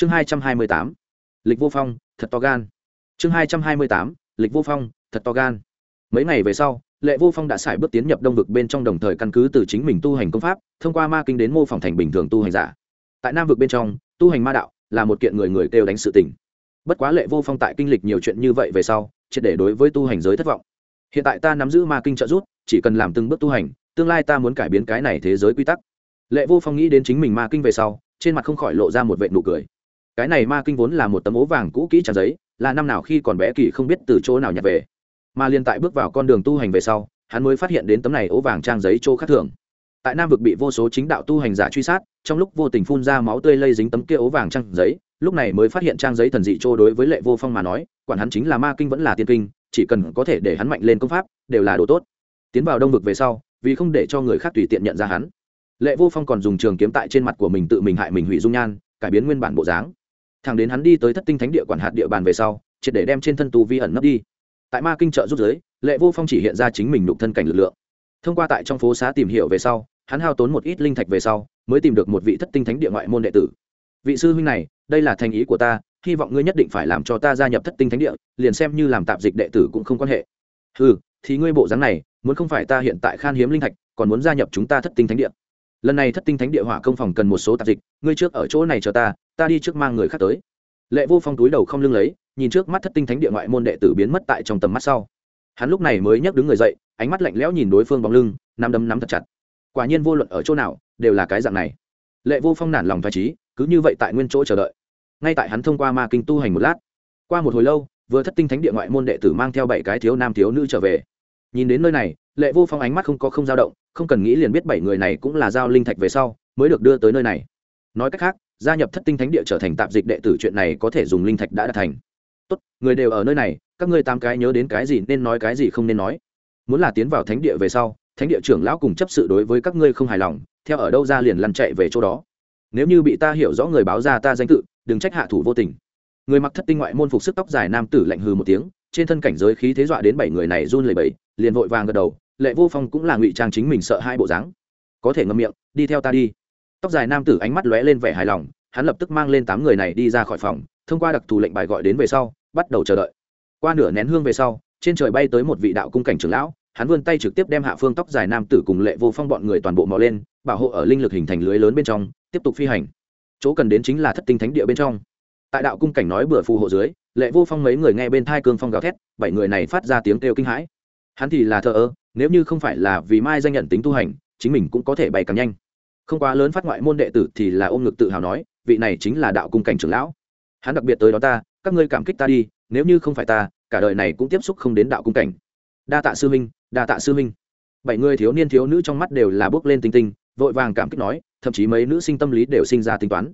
chương hai trăm hai mươi tám, lịch vô phong, thật to gan. Chương hai trăm hai mươi tám, lịch vô phong, thật to gan. Mấy ngày về sau, lệ vô phong đã xài bước tiến nhập đông vực bên trong đồng thời căn cứ từ chính mình tu hành công pháp, thông qua ma kinh đến mô phỏng thành bình thường tu hành giả. Tại nam vực bên trong, tu hành ma đạo là một kiện người người kêu đánh sự tình. Bất quá lệ vô phong tại kinh lịch nhiều chuyện như vậy về sau, triệt để đối với tu hành giới thất vọng. Hiện tại ta nắm giữ ma kinh trợ giúp, chỉ cần làm từng bước tu hành, tương lai ta muốn cải biến cái này thế giới quy tắc. Lệ vô phong nghĩ đến chính mình ma kinh về sau, trên mặt không khỏi lộ ra một vệ nụ cười cái này ma kinh vốn là một tấm ố vàng cũ kỹ trang giấy, là năm nào khi còn bé kỳ không biết từ chỗ nào nhặt về. Mà liên tại bước vào con đường tu hành về sau, hắn mới phát hiện đến tấm này ố vàng trang giấy chỗ khác thường. Tại nam vực bị vô số chính đạo tu hành giả truy sát, trong lúc vô tình phun ra máu tươi lây dính tấm kia ố vàng trang giấy, lúc này mới phát hiện trang giấy thần dị chỗ đối với lệ vô phong mà nói, quản hắn chính là ma kinh vẫn là tiên kinh, chỉ cần có thể để hắn mạnh lên công pháp, đều là đồ tốt. Tiến vào đông vực về sau, vì không để cho người khác tùy tiện nhận ra hắn, lệ vô phong còn dùng trường kiếm tại trên mặt của mình tự mình hại mình hủy dung nhan, cải biến nguyên bản bộ dáng thằng đến hắn đi tới thất tinh thánh địa quản hạt địa bàn về sau, triệt để đem trên thân tu vi ẩn nấp đi. Tại ma kinh trợ rút giới, lệ vô phong chỉ hiện ra chính mình nhục thân cảnh lực lượng. Thông qua tại trong phố xá tìm hiểu về sau, hắn hao tốn một ít linh thạch về sau, mới tìm được một vị thất tinh thánh địa ngoại môn đệ tử. Vị sư huynh này, đây là thành ý của ta, hy vọng ngươi nhất định phải làm cho ta gia nhập thất tinh thánh địa, liền xem như làm tạp dịch đệ tử cũng không quan hệ. Ừ thì ngươi bộ dáng này, muốn không phải ta hiện tại khan hiếm linh thạch, còn muốn gia nhập chúng ta thất tinh thánh địa. Lần này thất tinh thánh địa hỏa công phòng cần một số tạp dịch, ngươi trước ở chỗ này chờ ta ta đi trước mang người khác tới. Lệ vô phong túi đầu không lưng lấy, nhìn trước mắt thất tinh thánh địa ngoại môn đệ tử biến mất tại trong tầm mắt sau. Hắn lúc này mới nhấc đứng người dậy, ánh mắt lạnh lẽo nhìn đối phương bóng lưng, nắm đấm nắm thật chặt. Quả nhiên vô luận ở chỗ nào, đều là cái dạng này. Lệ vô phong nản lòng thoải trí, cứ như vậy tại nguyên chỗ chờ đợi. Ngay tại hắn thông qua ma kinh tu hành một lát, qua một hồi lâu, vừa thất tinh thánh địa ngoại môn đệ tử mang theo bảy cái thiếu nam thiếu nữ trở về. Nhìn đến nơi này, lệ vô phong ánh mắt không có không dao động, không cần nghĩ liền biết bảy người này cũng là giao linh thạch về sau, mới được đưa tới nơi này. Nói cách khác gia nhập thất tinh thánh địa trở thành tạp dịch đệ tử, chuyện này có thể dùng linh thạch đã đạt thành. Tốt, người đều ở nơi này, các ngươi tám cái nhớ đến cái gì nên nói cái gì không nên nói. Muốn là tiến vào thánh địa về sau, thánh địa trưởng lão cùng chấp sự đối với các ngươi không hài lòng, theo ở đâu ra liền lăn chạy về chỗ đó. Nếu như bị ta hiểu rõ người báo ra ta danh tự, đừng trách hạ thủ vô tình. Người mặc thất tinh ngoại môn phục sức tóc dài nam tử lạnh hừ một tiếng, trên thân cảnh giới khí thế dọa đến bảy người này run lẩy bẩy, liền vội vàng gật đầu, lệ vô phong cũng là ngụy trang chính mình sợ hai bộ dáng. Có thể ngậm miệng, đi theo ta đi. Tóc dài nam tử ánh mắt lóe lên vẻ hài lòng hắn lập tức mang lên tám người này đi ra khỏi phòng, thông qua đặc thù lệnh bài gọi đến về sau, bắt đầu chờ đợi. Qua nửa nén hương về sau, trên trời bay tới một vị đạo cung cảnh trưởng lão, hắn vươn tay trực tiếp đem hạ phương tóc dài nam tử cùng lệ vô phong bọn người toàn bộ mò lên, bảo hộ ở linh lực hình thành lưới lớn bên trong, tiếp tục phi hành. Chỗ cần đến chính là thất tinh thánh địa bên trong. Tại đạo cung cảnh nói bừa phù hộ dưới, lệ vô phong mấy người nghe bên thai cương phong gào thét, bảy người này phát ra tiếng kêu kinh hãi. Hắn thì là thợ ơ, nếu như không phải là vì mai danh nhận tính tu hành, chính mình cũng có thể bay càng nhanh. Không quá lớn phát ngoại môn đệ tử thì là ôm ngực tự hào nói vị này chính là đạo cung cảnh trưởng lão. Hắn đặc biệt tới đó ta, các ngươi cảm kích ta đi, nếu như không phải ta, cả đời này cũng tiếp xúc không đến đạo cung cảnh. Đa tạ sư minh đa tạ sư minh bảy người thiếu niên thiếu nữ trong mắt đều là bước lên tinh tinh, vội vàng cảm kích nói, thậm chí mấy nữ sinh tâm lý đều sinh ra tính toán.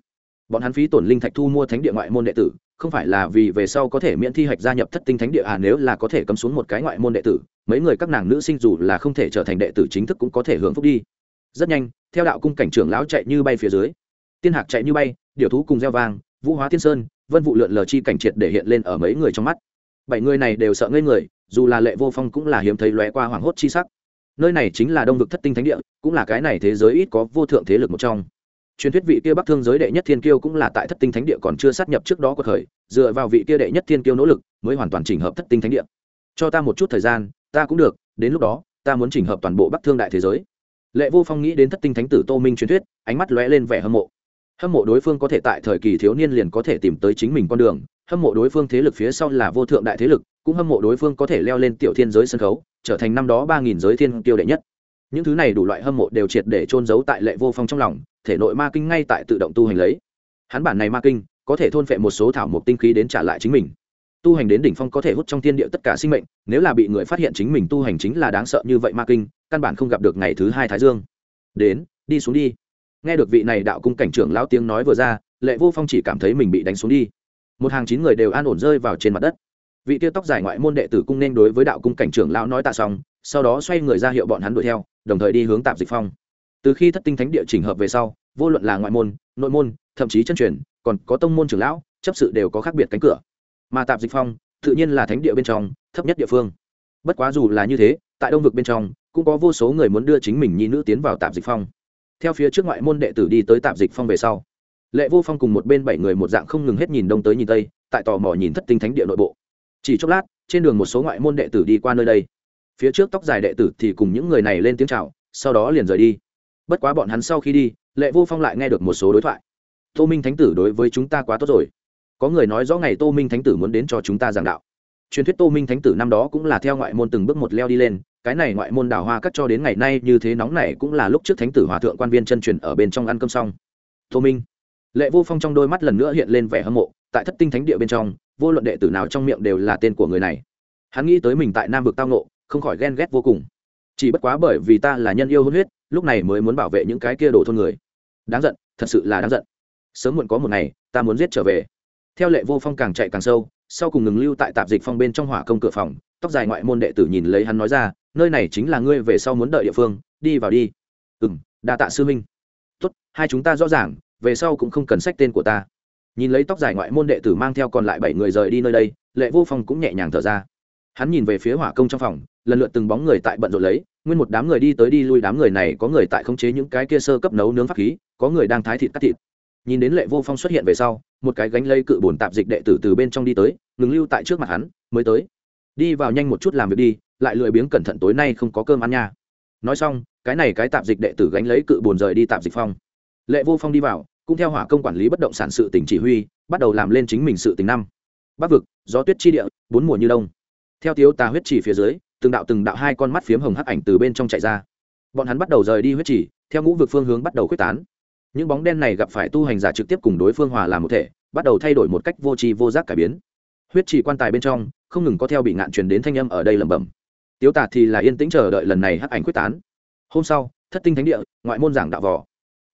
Bọn hắn phí tổn linh thạch thu mua thánh địa ngoại môn đệ tử, không phải là vì về sau có thể miễn thi hạch gia nhập thất tinh thánh địa à nếu là có thể cấm xuống một cái ngoại môn đệ tử, mấy người các nàng nữ sinh dù là không thể trở thành đệ tử chính thức cũng có thể hưởng phúc đi. Rất nhanh, theo đạo cung cảnh trưởng lão chạy như bay phía dưới. Tiên hạc chạy như bay điều thú cùng gieo vang, vũ hóa tiên sơn, vân vụ lượn lờ chi cảnh triệt để hiện lên ở mấy người trong mắt. Bảy người này đều sợ ngây người, dù là lệ vô phong cũng là hiếm thấy lóe qua hoảng hốt chi sắc. Nơi này chính là đông vực thất tinh thánh địa, cũng là cái này thế giới ít có vô thượng thế lực một trong. Truyền thuyết vị kia bắc thương giới đệ nhất thiên kiêu cũng là tại thất tinh thánh địa còn chưa sát nhập trước đó của thời, dựa vào vị kia đệ nhất thiên kiêu nỗ lực, mới hoàn toàn chỉnh hợp thất tinh thánh địa. Cho ta một chút thời gian, ta cũng được, đến lúc đó, ta muốn chỉnh hợp toàn bộ bắc thương đại thế giới. Lệ vô phong nghĩ đến thất tinh thánh tử tô minh truyền thuyết, ánh mắt lóe lên vẻ hâm mộ hâm mộ đối phương có thể tại thời kỳ thiếu niên liền có thể tìm tới chính mình con đường, hâm mộ đối phương thế lực phía sau là vô thượng đại thế lực, cũng hâm mộ đối phương có thể leo lên tiểu thiên giới sân khấu, trở thành năm đó ba nghìn giới thiên tiêu đệ nhất. Những thứ này đủ loại hâm mộ đều triệt để trôn giấu tại lệ vô phong trong lòng, thể nội ma kinh ngay tại tự động tu hành lấy. Hắn bản này ma kinh, có thể thôn phệ một số thảo mộc tinh khí đến trả lại chính mình. Tu hành đến đỉnh phong có thể hút trong thiên địa tất cả sinh mệnh, nếu là bị người phát hiện chính mình tu hành chính là đáng sợ như vậy ma kinh, căn bản không gặp được ngày thứ hai thái dương. Đến, đi xuống đi nghe được vị này đạo cung cảnh trưởng lão tiếng nói vừa ra, lệ vô phong chỉ cảm thấy mình bị đánh xuống đi. Một hàng chín người đều an ổn rơi vào trên mặt đất. Vị tiêu tóc dài ngoại môn đệ tử cung nên đối với đạo cung cảnh trưởng lão nói tạ xong, sau đó xoay người ra hiệu bọn hắn đuổi theo, đồng thời đi hướng tạp dịch phong. Từ khi thất tinh thánh địa chỉnh hợp về sau, vô luận là ngoại môn, nội môn, thậm chí chân truyền, còn có tông môn trưởng lão, chấp sự đều có khác biệt cánh cửa. Mà tạp dịch phong, tự nhiên là thánh địa bên trong, thấp nhất địa phương. Bất quá dù là như thế, tại đông vực bên trong, cũng có vô số người muốn đưa chính mình nhi nữ tiến vào tạp dịch phong theo phía trước ngoại môn đệ tử đi tới tạp dịch phong về sau. Lệ vô phong cùng một bên bảy người một dạng không ngừng hết nhìn đông tới nhìn tây, tại tò mò nhìn thất tinh thánh địa nội bộ. Chỉ chốc lát, trên đường một số ngoại môn đệ tử đi qua nơi đây. Phía trước tóc dài đệ tử thì cùng những người này lên tiếng c h à o sau đó liền rời đi. Bất quá bọn hắn sau khi đi, lệ vô phong lại nghe được một số đối thoại. Tô minh thánh tử đối với chúng ta quá tốt rồi. Có người nói rõ ngày tô minh thánh tử muốn đến cho chúng ta giảng đạo. Truyền thuyết tô minh thánh tử năm đó cũng là theo ngoại môn từng bước một leo đi lên cái này ngoại môn đào hoa cắt cho đến ngày nay như thế nóng này cũng là lúc trước thánh tử hòa thượng quan viên chân truyền ở bên trong ăn cơm xong. Tô minh, lệ vô phong trong đôi mắt lần nữa hiện lên vẻ hâm mộ, tại thất tinh thánh địa bên trong, vô luận đệ tử nào trong miệng đều là tên của người này. Hắn nghĩ tới mình tại nam vực tao nộ không khỏi ghen ghét vô cùng. Chỉ bất quá bởi vì ta là nhân yêu hôn huyết, lúc này mới muốn bảo vệ những cái kia đổ thôn người. Đáng giận, thật sự là đáng giận. Sớm muộn có một ngày, ta muốn giết trở về. Theo lệ vô phong càng chạy càng sâu, sau cùng ngừng lưu tại tạp dịch phong bên trong hỏa công cửa phòng, tóc dài ngoại môn đệ tử nhìn lấy hắn nói ra nơi này chính là ngươi về sau muốn đợi địa phương, đi vào đi. Ừ m đa tạ sư minh tốt, hai chúng ta rõ ràng, về sau cũng không cần sách tên của ta. Nhìn lấy tóc dài ngoại môn đệ tử mang theo còn lại bảy người rời đi nơi đây, lệ vô phong cũng nhẹ nhàng thở ra. Hắn nhìn về phía hỏa công trong phòng, lần lượt từng bóng người tại bận rộn lấy, nguyên một đám người đi tới đi lui đám người này có người tại khống chế những cái kia sơ cấp nấu nướng pháp khí, có người đang thái thịt cắt thịt. Nhìn đến lệ vô phong xuất hiện về sau, một cái gánh lây cự bổn tạp dịch đệ tử từ bên trong đi tới, ngừng lưu tại trước mặt hắn, mới tới. Đi vào nhanh một chút làm việc đi lại lười biếng cẩn thận tối nay không có cơm ăn nha. Nói xong, cái này cái tạp dịch đệ tử gánh lấy cự bồn rời đi tạp dịch phong. Lệ vô phong đi vào, cũng theo hỏa công quản lý bất động sản sự tỉnh chỉ huy, bắt đầu làm lên chính mình sự tỉnh năm. Bắc vực, gió tuyết chi địa, bốn mùa như đông. Theo thiếu tà huyết chỉ phía dưới, từng đạo từng đạo hai con mắt phiếm hồng hắc ảnh từ bên trong chạy ra. Bọn hắn bắt đầu rời đi huyết chỉ, theo ngũ vực phương hướng bắt đầu quyết tán. Những bóng đen này gặp phải tu hành giả trực tiếp cùng đối phương hòa làm một thể, bắt đầu thay đổi một cách vô tri vô giác cải biến. Huyết chỉ quan tài bên trong, không ngừng có theo bị ngạn truyền đến thanh âm ở đây lẩm bẩm tiếu tả thì là yên tĩnh chờ đợi lần này hắc ảnh quyết tán. Hôm sau, thất tinh thánh địa, ngoại môn giảng đạo vò.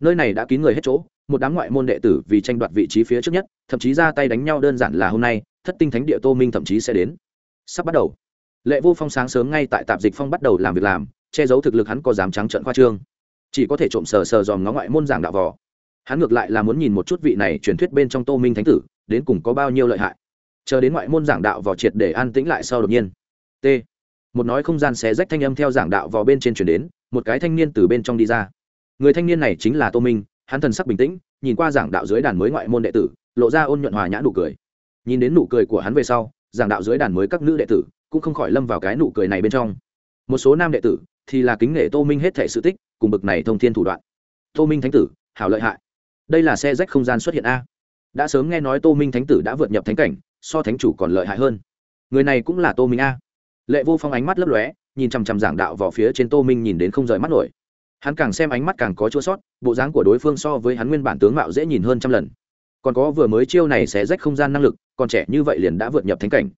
Nơi này đã kín người hết chỗ, một đám ngoại môn đệ tử vì tranh đoạt vị trí phía trước nhất, thậm chí ra tay đánh nhau đơn giản là hôm nay, thất tinh thánh địa tô minh thậm chí sẽ đến. Sắp bắt đầu. Lệ vô phong sáng sớm ngay tại tạp dịch phong bắt đầu làm việc làm, che giấu thực lực hắn có dám trắng trận khoa trương. Chỉ có thể trộm sờ sờ dòm ngó ngoại môn giảng đạo vò. Hắn ngược lại là muốn nhìn một chút vị này truyền thuyết bên trong tô minh thánh tử, đến cùng có bao nhiêu lợi hại. Chờ đến ngoại môn giảng đạo vò triệt để an tĩnh lại sau đột nhiên. T một nói không gian xé rách thanh âm theo giảng đạo vào bên trên chuyển đến, một cái thanh niên từ bên trong đi ra. Người thanh niên này chính là tô minh, hắn thần sắc bình tĩnh, nhìn qua giảng đạo dưới đàn mới ngoại môn đệ tử, lộ ra ôn nhuận hòa nhã nụ cười. Nhìn đến nụ cười của hắn về sau, giảng đạo dưới đàn mới các nữ đệ tử cũng không khỏi lâm vào cái nụ cười này bên trong. Một số nam đệ tử thì là kính nể tô minh hết thể sự tích, cùng bực này thông thiên thủ đoạn. Tô minh thánh tử, hảo lợi hại. Đây là xe rách không gian xuất hiện a. Đã sớm nghe nói tô minh thánh tử đã vượt nhập thánh cảnh, so thánh chủ còn lợi hại hơn. Người này cũng là tô minh a lệ vô phong ánh mắt lấp lóe, nhìn chằm chằm giảng đạo vào phía trên tô minh nhìn đến không rời mắt nổi. Hắn càng xem ánh mắt càng có chua sót, bộ dáng của đối phương so với hắn nguyên bản tướng mạo dễ nhìn hơn trăm lần. Còn có vừa mới chiêu này sẽ rách không gian năng lực, còn trẻ như vậy liền đã vượt nhập thánh cảnh.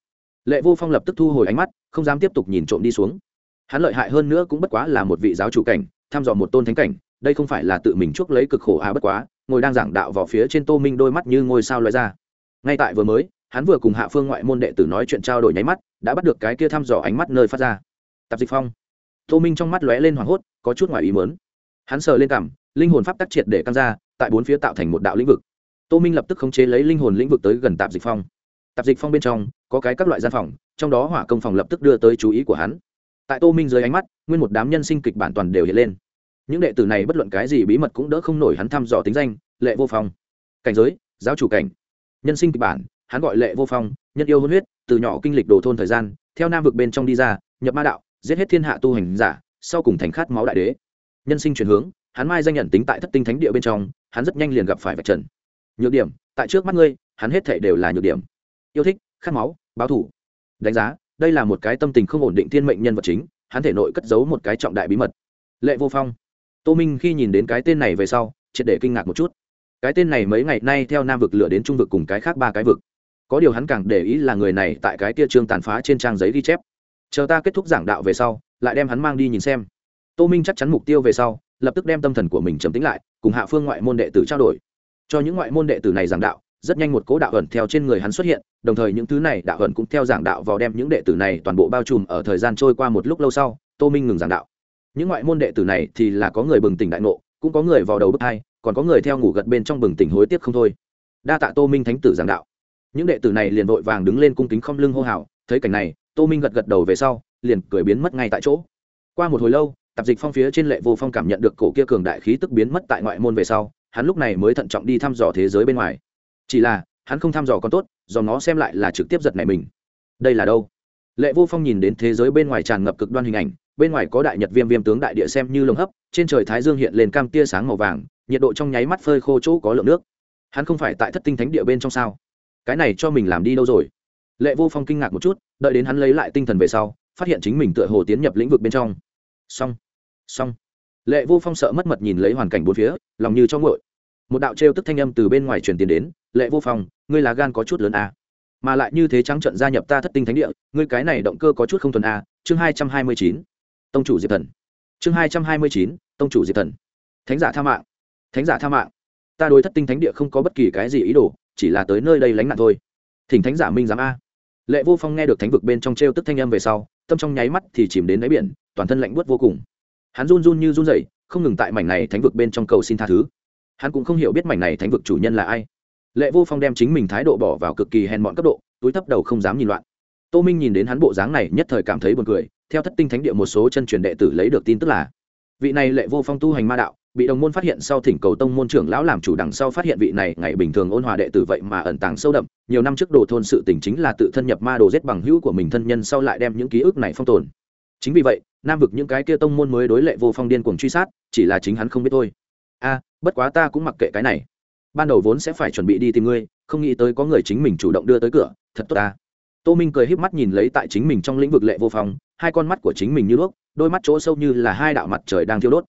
Lệ vô phong lập tức thu hồi ánh mắt, không dám tiếp tục nhìn trộm đi xuống. Hắn lợi hại hơn nữa cũng bất quá là một vị giáo chủ cảnh, tham dò một tôn thánh cảnh, đây không phải là tự mình chuốc lấy cực khổ à bất quá, ngồi đang giảng đạo vào phía trên tô minh đôi mắt như ngôi sao lóe ra. Ngay tại vừa mới, hắn vừa cùng hạ phương ngoại môn đệ tử nói chuyện trao đổi nháy mắt đã bắt được cái kia thăm dò ánh mắt nơi phát ra. Tạp dịch phong. Tô minh trong mắt lóe lên hoảng hốt, có chút ngoài ý mớn hắn sờ lên cảm, linh hồn pháp tắc triệt để căng ra, tại bốn phía tạo thành một đạo lĩnh vực. Tô minh lập tức khống chế lấy linh hồn lĩnh vực tới gần tạp dịch phong. Tạp dịch phong bên trong, có cái các loại gian phòng, trong đó hỏa công phòng lập tức đưa tới chú ý của hắn. Tại tô minh dưới ánh mắt, nguyên một đám nhân sinh kịch bản toàn đều hiện lên. Những đệ tử này bất luận cái gì bí mật cũng đỡ không nổi hắn thăm dò tính danh, lệ vô phong. Cảnh giới, giáo chủ cảnh. Nhân sinh kịch bản, hắn gọi lệ vô phong nhân yêu hôn huyết, từ nhỏ kinh lịch đồ thôn thời gian, theo nam vực bên trong đi ra, nhập ma đạo, giết hết thiên hạ tu hành giả, sau cùng thành khát máu đại đế. Nhân sinh chuyển hướng, hắn mai danh nhận tính tại thất tinh thánh địa bên trong, hắn rất nhanh liền gặp phải vạch trần. Nhược điểm, tại trước mắt ngươi, hắn hết thể đều là nhược điểm. Yêu thích, khát máu, báo thủ đánh giá, đây là một cái tâm tình không ổn định thiên mệnh nhân vật chính, hắn thể nội cất giấu một cái trọng đại bí mật. Lệ vô phong. Tô minh khi nhìn đến cái tên này về sau, triệt để kinh ngạc một chút. Cái tên này mấy ngày nay theo nam vực lửa đến trung vực cùng cái khác ba cái vực có điều hắn càng để ý là người này tại cái kia trương tàn phá trên trang giấy ghi chép. Chờ ta kết thúc giảng đạo về sau, lại đem hắn mang đi nhìn xem. Tô minh chắc chắn mục tiêu về sau, lập tức đem tâm thần của mình trầm tính lại, cùng hạ phương ngoại môn đệ tử trao đổi. Cho những ngoại môn đệ tử này giảng đạo, rất nhanh một cố đạo ẩn theo trên người hắn xuất hiện, đồng thời những thứ này đạo ẩn cũng theo giảng đạo vào đem những đệ tử này toàn bộ bao trùm ở thời gian trôi qua một lúc lâu sau, tô minh ngừng giảng đạo. Những ngoại môn đệ tử này thì là có người bừng tỉnh đại ngộ, cũng có người vào đầu bước hai còn có người theo ngủ gật bên trong bừng tỉnh hối tiếc không thôi. Đa tạ tô minh thánh tử giảng đạo những đệ tử này liền vội vàng đứng lên cung kính không lưng hô hào, thấy cảnh này, tô minh gật gật đầu về sau, liền cười biến mất ngay tại chỗ. Qua một hồi lâu, tạp dịch phong phía trên lệ vô phong cảm nhận được cổ kia cường đại khí tức biến mất tại ngoại môn về sau, hắn lúc này mới thận trọng đi thăm dò thế giới bên ngoài. Chỉ là, hắn không thăm dò còn tốt, do nó xem lại là trực tiếp giật này mình. Đây là đâu? Lệ vô phong nhìn đến thế giới bên ngoài tràn ngập cực đoan hình ảnh, bên ngoài có đại nhật viêm viêm tướng đại địa xem như lồng hấp, trên trời thái dương hiện lên cam tia sáng màu vàng, nhiệt độ trong nháy mắt phơi khô chỗ có lượng nước. Hắn không phải tại thất tinh thánh địa bên trong sao? Cái này cho mình làm đi đâu rồi? Lệ vô phong kinh ngạc một chút, đợi đến hắn lấy lại tinh thần về sau, phát hiện chính mình tựa hồ tiến nhập lĩnh vực bên trong. Xong. Xong. Lệ vô phong sợ mất mật nhìn lấy hoàn cảnh bốn phía, lòng như cho ngội một đạo trêu tức thanh âm từ bên ngoài truyền tiền đến, lệ vô phong, ngươi là gan có chút lớn à. mà lại như thế trắng trận gia nhập ta thất tinh thánh địa, ngươi cái này động cơ có chút không thuần à. chương hai trăm hai mươi chín. Tông chủ diệp thần. Chương hai trăm hai mươi chín. Tông chủ diệp thần. Thánh giả tha mạng. Thánh giả tha mạng. Ta đối thất tinh thánh địa không có bất kỳ cái gì ý đồ chỉ là tới nơi đây lánh nạn thôi. Thỉnh thánh giả minh giám a. Lệ vô phong nghe được thánh vực bên trong t r e o tức thanh âm về sau, tâm trong nháy mắt thì chìm đến đáy biển, toàn thân lạnh buốt vô cùng. Hắn run run như run rẩy, không ngừng tại mảnh này thánh vực bên trong cầu xin tha thứ. Hắn cũng không hiểu biết mảnh này thánh vực chủ nhân là ai. Lệ vô phong đem chính mình thái độ bỏ vào cực kỳ hèn mọn cấp độ, túi thấp đầu không dám nhìn loạn. Tô minh nhìn đến hắn bộ dáng này nhất thời cảm thấy buồn cười, theo thất tinh thánh địa một số chân truyền đệ tử lấy được tin tức là, vị này lệ vô phong tu hành ma đạo bị đồng môn phát hiện sau thỉnh cầu tông môn trưởng lão làm chủ đằng sau phát hiện vị này ngày bình thường ôn hòa đệ tử vậy mà ẩn tàng sâu đậm, nhiều năm trước đồ thôn sự tình chính là tự thân nhập ma đồ giết bằng hữu của mình thân nhân sau lại đem những ký ức này phong tồn. Chính vì vậy, nam vực những cái kia tông môn mới đối lệ vô phong điên cuồng truy sát, chỉ là chính hắn không biết thôi. A à, bất quá ta cũng mặc kệ cái này. Ban đầu vốn sẽ phải chuẩn bị đi tìm ngươi, không nghĩ tới có người chính mình chủ động đưa tới cửa, thật tốt ta. Tô minh cười híp mắt nhìn lấy tại chính mình trong lĩnh vực lệ vô phong, hai con mắt của chính mình như đuốc, đôi mắt chỗ sâu như là hai đạo mặt trời đang thiêu đốt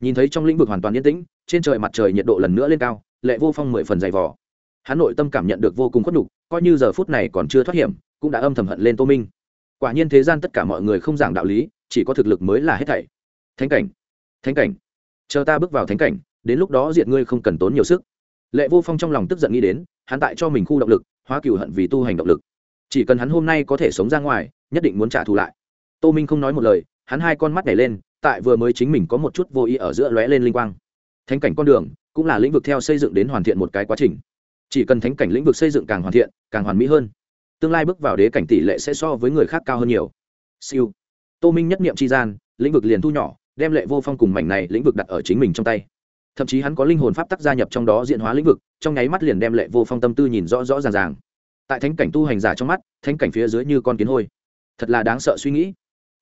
nhìn thấy trong lĩnh vực hoàn toàn yên tĩnh, trên trời mặt trời nhiệt độ lần nữa lên cao, lệ vô phong mười phần dày vỏ hắn nội tâm cảm nhận được vô cùng khuất nhục, coi như giờ phút này còn chưa thoát hiểm, cũng đã âm thầm hận lên tô minh. Quả nhiên thế gian tất cả mọi người không giảng đạo lý, chỉ có thực lực mới là hết thảy. Thánh cảnh thánh cảnh. Chờ ta bước vào thánh cảnh, đến lúc đó diện ngươi không cần tốn nhiều sức. Lệ vô phong trong lòng tức giận nghĩ đến, hắn tại cho mình khu động lực, hóa cửu hận vì tu hành động lực. Chỉ cần hắn hôm nay có thể sống ra ngoài, nhất định muốn trả thù lại. Tô minh không nói một lời, hắn hai con mắt nhảy lên tại vừa mới chính mình có một chút vô ý ở giữa lóe lên linh quang. Thánh cảnh con đường cũng là lĩnh vực theo xây dựng đến hoàn thiện một cái quá trình. Chỉ cần thánh cảnh lĩnh vực xây dựng càng hoàn thiện, càng hoàn mỹ hơn, tương lai bước vào đế cảnh tỷ lệ sẽ so với người khác cao hơn nhiều. Siêu. Tô minh nhất niệm tri gian, lĩnh vực liền thu nhỏ, đem lệ vô phong cùng mảnh này lĩnh vực đặt ở chính mình trong tay. Thậm chí hắn có linh hồn pháp tắc gia nhập trong đó diện hóa lĩnh vực, trong nháy mắt liền đem lệ vô phong tâm tư nhìn rõ rõ ràng ràng. Tại thánh cảnh tu hành giả trong mắt, thánh cảnh phía dưới như con kiến hôi. Thật là đáng sợ suy nghĩ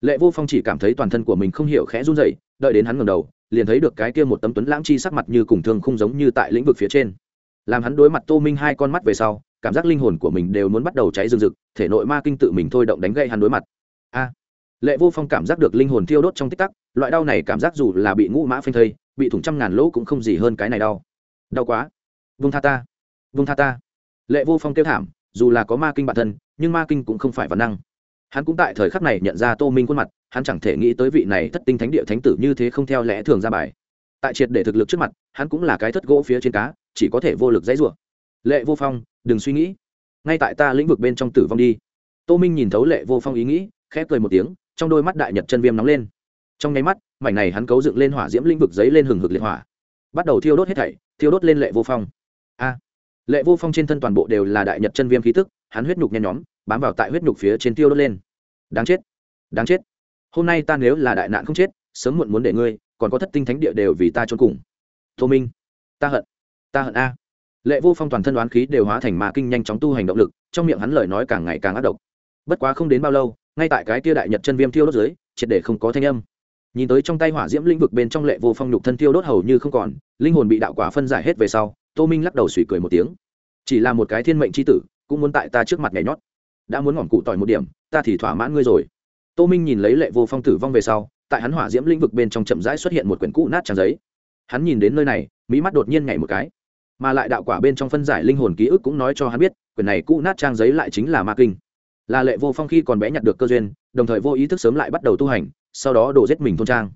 lệ vô phong chỉ cảm thấy toàn thân của mình không hiểu khẽ run rẩy, đợi đến hắn ngầm đầu liền thấy được cái kia một tấm tuấn lãng chi sắc mặt như cùng thương không giống như tại lĩnh vực phía trên. Làm hắn đối mặt tô minh hai con mắt về sau cảm giác linh hồn của mình đều muốn bắt đầu cháy rừng rực thể nội ma kinh tự mình thôi động đánh gây hắn đối mặt. A! Lệ vô phong cảm giác được linh hồn thiêu đốt trong tích tắc loại đau này cảm giác dù là bị ngũ mã phanh thây bị thủng trăm ngàn lỗ cũng không gì hơn cái này đau. Đau quá! Vung tha ta! Vung tha ta! Lệ vô phong kêu thảm dù là có ma kinh bản thân nhưng ma kinh cũng không phải văn năng hắn cũng tại thời khắc này nhận ra tô minh khuôn mặt, hắn chẳng thể nghĩ tới vị này thất tinh thánh địa thánh tử như thế không theo lẽ thường ra bài. Tại triệt để thực lực trước mặt, hắn cũng là cái thất gỗ phía trên cá, chỉ có thể vô lực dãy rủa. Lệ vô phong, đừng suy nghĩ. Ngay tại ta lĩnh vực bên trong tử vong đi. Tô minh nhìn thấu lệ vô phong ý nghĩ, khẽ cười một tiếng, trong đôi mắt đại nhật chân viêm nóng lên. Trong nháy mắt, mảnh này hắn cấu dựng lên hỏa diễm lĩnh vực giấy lên hừng hực liệt hỏa. Bắt đầu thiêu đốt hết thảy, thiêu đốt lên lệ vô phong. A. Lệ vô phong trên thân toàn bộ đều là đại nhật chân viêm khí tức hắn huyết nhục nhen nhóm, bám vào tại huyết nhục phía trên tiêu đốt lên. Đáng chết đáng chết. Hôm nay ta nếu là đại nạn không chết, sớm muộn muốn để ngươi, còn có thất tinh thánh địa đều vì ta trốn cùng. Tô minh, ta hận ta hận a. Lệ vô phong toàn thân đoán khí đều hóa thành ma kinh nhanh chóng tu hành động lực, trong miệng hắn lời nói càng ngày càng ác độc. Bất quá không đến bao lâu, ngay tại cái tia đại nhật chân viêm thiêu đốt dưới, triệt để không có thanh âm. Nhìn tới trong tay hỏa diễm lĩnh vực bên trong lệ vô phong nhục thân thiêu đốt hầu như không còn, linh hồn bị đạo quả phân giải hết về sau, tô minh lắc đầu suy cười một tiếng. Chỉ là một cái thiên mệnh c h i tử cũng muốn tại ta trước mặt nhảy nhót. Đã muốn ngỏm cụ tỏi một điểm, ta thì thỏa mãn ngươi rồi. Tô minh nhìn lấy lệ vô phong tử vong về sau, tại hắn hỏa diễm lĩnh vực bên trong chậm rãi xuất hiện một quyển cũ nát trang giấy. Hắn nhìn đến nơi này, mỹ mắt đột nhiên nhảy một cái. Mà lại đạo quả bên trong phân giải linh hồn ký ức cũng nói cho hắn biết, quyển này cũ nát trang giấy lại chính là ma kinh. Là lệ vô phong khi còn bé nhặt được cơ duyên, đồng thời vô ý thức sớm lại bắt đầu tu hành, sau đó đổ giết mình thôn trang.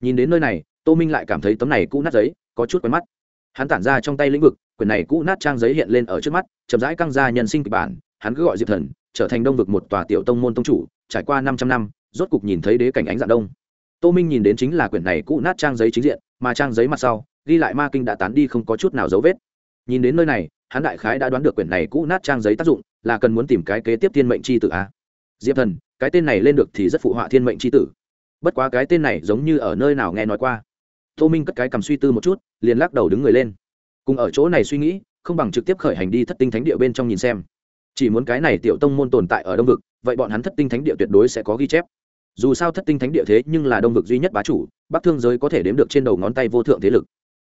Nhìn đến nơi này, tô minh lại cảm thấy tấm này cũ nát giấy có chút quen mắt. Hắn tản ra trong tay lĩnh vực quyển này cũ nát trang giấy hiện lên ở trước mắt, chậm rãi căng ra nhân sinh kịch bản, hắn cứ gọi diệp thần, trở thành đông vực một tòa tiểu tông môn tông chủ, trải qua 500 năm, rốt cục nhìn thấy đế cảnh ánh dạng đông. Tô minh nhìn đến chính là quyển này cũ nát trang giấy chính diện, mà trang giấy mặt sau, ghi lại ma kinh đã tán đi không có chút nào dấu vết. Nhìn đến nơi này, hắn đại khái đã đoán được quyển này cũ nát trang giấy tác dụng, là cần muốn tìm cái kế tiếp thiên mệnh chi tử a diệp thần, cái tên này lên được thì rất phụ họa thiên mệnh chi tử. Bất quá cái tên này giống như ở nơi nào nghe nói qua. Tô minh cất cái cầm suy tư một chút, liền lắc đầu đứng người lên cùng ở chỗ này suy nghĩ, không bằng trực tiếp khởi hành đi thất tinh thánh địa bên trong nhìn xem. Chỉ muốn cái này tiểu tông môn tồn tại ở đông vực, vậy bọn hắn thất tinh thánh địa tuyệt đối sẽ có ghi chép. Dù sao thất tinh thánh địa thế nhưng là đông vực duy nhất bá chủ, bắc thương giới có thể đếm được trên đầu ngón tay vô thượng thế lực.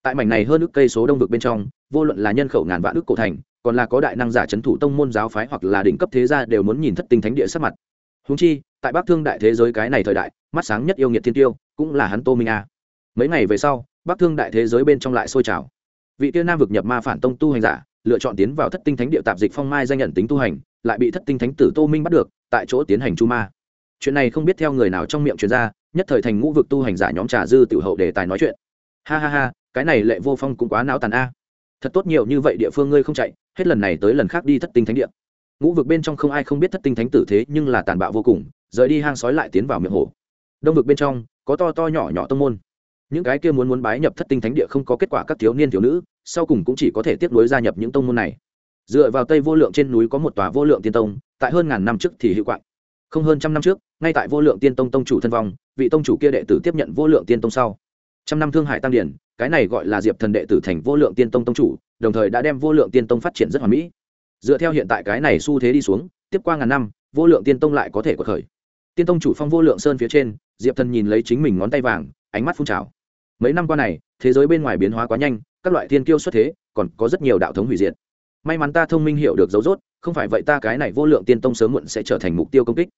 Tại mảnh này hơn ước cây số đông vực bên trong, vô luận là nhân khẩu ngàn vạn ước cổ thành, còn là có đại năng giả c h ấ n thủ tông môn giáo phái hoặc là đỉnh cấp thế gia đều muốn nhìn thất tinh thánh địa sắc mặt. Húng chi, tại bắc thương đại thế giới cái này thời đại, mắt sáng nhất yêu nghiệt thiên tiêu, cũng là hắn tô minh a. Mấy ngày về sau, bắc thương đại thế giới bên trong lại sôi trào vị tiên nam vực nhập ma phản tông tu hành giả, lựa chọn tiến vào thất tinh thánh địa tạp dịch phong mai danh nhận tính tu hành, lại bị thất tinh thánh tử tô minh bắt được, tại chỗ tiến hành chu ma. Chuyện này không biết theo người nào trong miệng truyền ra, nhất thời thành ngũ vực tu hành giả nhóm trà dư tiểu hậu đề tài nói chuyện. Ha ha ha, cái này lệ vô phong cũng quá não tàn a. Thật tốt nhiều như vậy địa phương ngươi không chạy, hết lần này tới lần khác đi thất tinh thánh địa. Ngũ vực bên trong không ai không biết thất tinh thánh tử thế nhưng là tàn bạo vô cùng, rời đi hang sói lại tiến vào miệng hồ. Đông vực bên trong, có to to nhỏ nhỏ tông môn những cái kia muốn muốn bái nhập thất tinh thánh địa không có kết quả các thiếu niên thiếu nữ, sau cùng cũng chỉ có thể tiếp nối gia nhập những tông môn này. Dựa vào tây vô lượng trên núi có một tòa vô lượng tiên tông, tại hơn ngàn năm trước thì hiệu quạng. Không hơn trăm năm trước, ngay tại vô lượng tiên tông tông chủ thân vong, vị tông chủ kia đệ tử tiếp nhận vô lượng tiên tông sau. Trăm năm thương hải tăng điển, cái này gọi là diệp thần đệ tử thành vô lượng tiên tông tông chủ, đồng thời đã đem vô lượng tiên tông phát triển rất hoàn mỹ. Dựa theo hiện tại cái này xu thế đi xuống, tiếp qua ngàn năm, vô lượng tiên tông lại có thể có khởi. Tiên tông chủ phong vô lượng sơn phía trên, diệp thần nhìn lấy chính mình ngón tay vàng, ánh mắt phun trào mấy năm qua này, thế giới bên ngoài biến hóa quá nhanh, các loại thiên kiêu xuất thế, còn có rất nhiều đạo thống hủy diệt. May mắn ta thông minh hiểu được dấu dốt không phải vậy ta cái này vô lượng tiên tông sớm muộn sẽ trở thành mục tiêu công kích.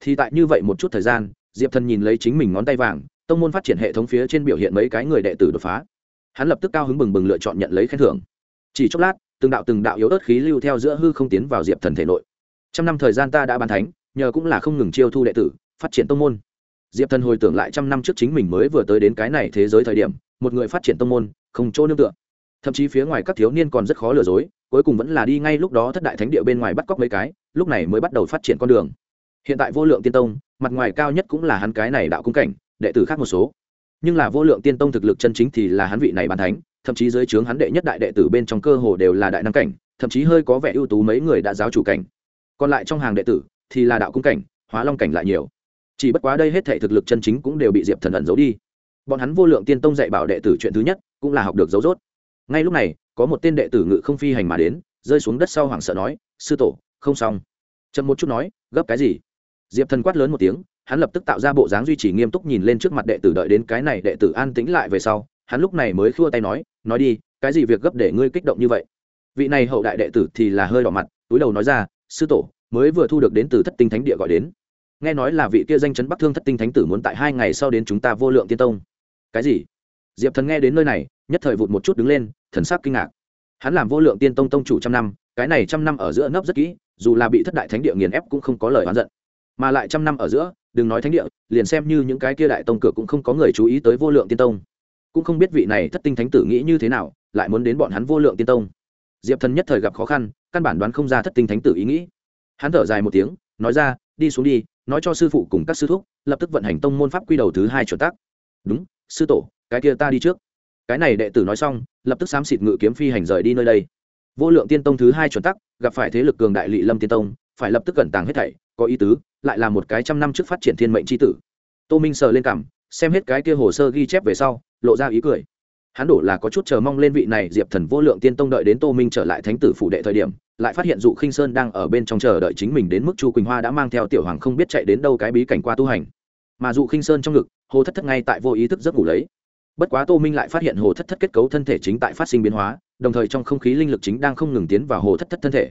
Thì tại như vậy một chút thời gian, diệp thần nhìn lấy chính mình ngón tay vàng, tông môn phát triển hệ thống phía trên biểu hiện mấy cái người đệ tử đột phá. Hắn lập tức cao hứng bừng bừng lựa chọn nhận lấy khen thưởng. Chỉ chốc lát, từng đạo từng đạo yếu ớt khí lưu theo giữa hư không tiến vào diệp thần thể nội. Trăm năm thời gian ta đã bàn thánh, nhờ cũng là không ngừng chiêu thu đệ tử, phát triển tông môn diệp thần hồi tưởng lại trăm năm trước chính mình mới vừa tới đến cái này thế giới thời điểm, một người phát triển tông môn, không chỗ nương tựa. Thậm chí phía ngoài các thiếu niên còn rất khó lừa dối, cuối cùng vẫn là đi ngay lúc đó thất đại thánh địa bên ngoài bắt cóc mấy cái, lúc này mới bắt đầu phát triển con đường. Hiện tại vô lượng tiên tông, mặt ngoài cao nhất cũng là hắn cái này đạo cung cảnh, đệ tử khác một số. Nhưng là vô lượng tiên tông thực lực chân chính thì là hắn vị này bàn thánh, thậm chí dưới trướng hắn đệ nhất đại đệ tử bên trong cơ hồ đều là đại năng cảnh, thậm chí hơi có vẻ ưu tú mấy người đã giáo chủ cảnh. Còn lại trong hàng đệ tử thì là đạo cung cảnh, hóa long cảnh lại nhiều chỉ bất quá đây hết thể thực lực chân chính cũng đều bị diệp thần ẩn giấu đi. Bọn hắn vô lượng tiên tông dạy bảo đệ tử chuyện thứ nhất, cũng là học được dấu dốt ngay lúc này, có một tên đệ tử ngự không phi hành mà đến, rơi xuống đất sau hoảng sợ nói, sư tổ, không xong. Chậm một chút nói, gấp cái gì? Diệp thần quát lớn một tiếng, hắn lập tức tạo ra bộ dáng duy trì nghiêm túc nhìn lên trước mặt đệ tử đợi đến cái này đệ tử an tĩnh lại về sau, hắn lúc này mới khua tay nói nói đi, cái gì việc gấp để ngươi kích động như vậy? Vị này hậu đại đệ tử thì là hơi đỏ mặt, túi đầu nói ra, sư tổ, mới vừa thu được đến từ thất tinh thánh địa gọi đến nghe nói là vị kia danh chấn bắc thương thất tinh thánh tử muốn tại hai ngày sau đến chúng ta vô lượng tiên tông. Cái gì? Diệp thần nghe đến nơi này, nhất thời vụt một chút đứng lên, thần sắc kinh ngạc. Hắn làm vô lượng tiên tông tông chủ trăm năm, cái này trăm năm ở giữa nấp rất kỹ, dù là bị thất đại thánh địa nghiền ép cũng không có lời oán giận. Mà lại trăm năm ở giữa, đừng nói thánh địa, liền xem như những cái kia đại tông cửa cũng không có người chú ý tới vô lượng tiên tông. Cũng không biết vị này thất tinh thánh tử nghĩ như thế nào, lại muốn đến bọn hắn vô lượng tiên tông. Diệp thần nhất thời gặp khó khăn, căn bản đoán không ra thất tinh thánh tử ý nghĩ. Hắn thở dài một tiếng, nói ra, đi xuống đi nói cho sư phụ cùng các sư thúc, lập tức vận hành tông môn pháp quy đầu thứ hai chuẩn tắc. Đúng, sư tổ, cái kia ta đi trước. Cái này đệ tử nói xong, lập tức xám xịt ngự kiếm phi hành rời đi nơi đây. Vô lượng tiên tông thứ hai chuẩn tắc, gặp phải thế lực cường đại lị lâm tiên tông, phải lập tức cẩn tàng hết thảy, có ý tứ, lại là một cái trăm năm trước phát triển thiên mệnh tri tử. Tô minh sờ lên cảm, xem hết cái kia hồ sơ ghi chép về sau, lộ ra ý cười hắn đổ là có chút chờ mong lên vị này diệp thần vô lượng tiên tông đợi đến tô minh trở lại thánh tử phủ đệ thời điểm, lại phát hiện dụ khinh sơn đang ở bên trong chờ đợi chính mình đến mức chu quỳnh hoa đã mang theo tiểu hoàng không biết chạy đến đâu cái bí cảnh qua tu hành. Mà dụ khinh sơn trong ngực, hồ thất thất ngay tại vô ý thức giấc ngủ lấy. Bất quá tô minh lại phát hiện hồ thất thất kết cấu thân thể chính tại phát sinh biến hóa, đồng thời trong không khí linh lực chính đang không ngừng tiến vào hồ thất thất thân thể.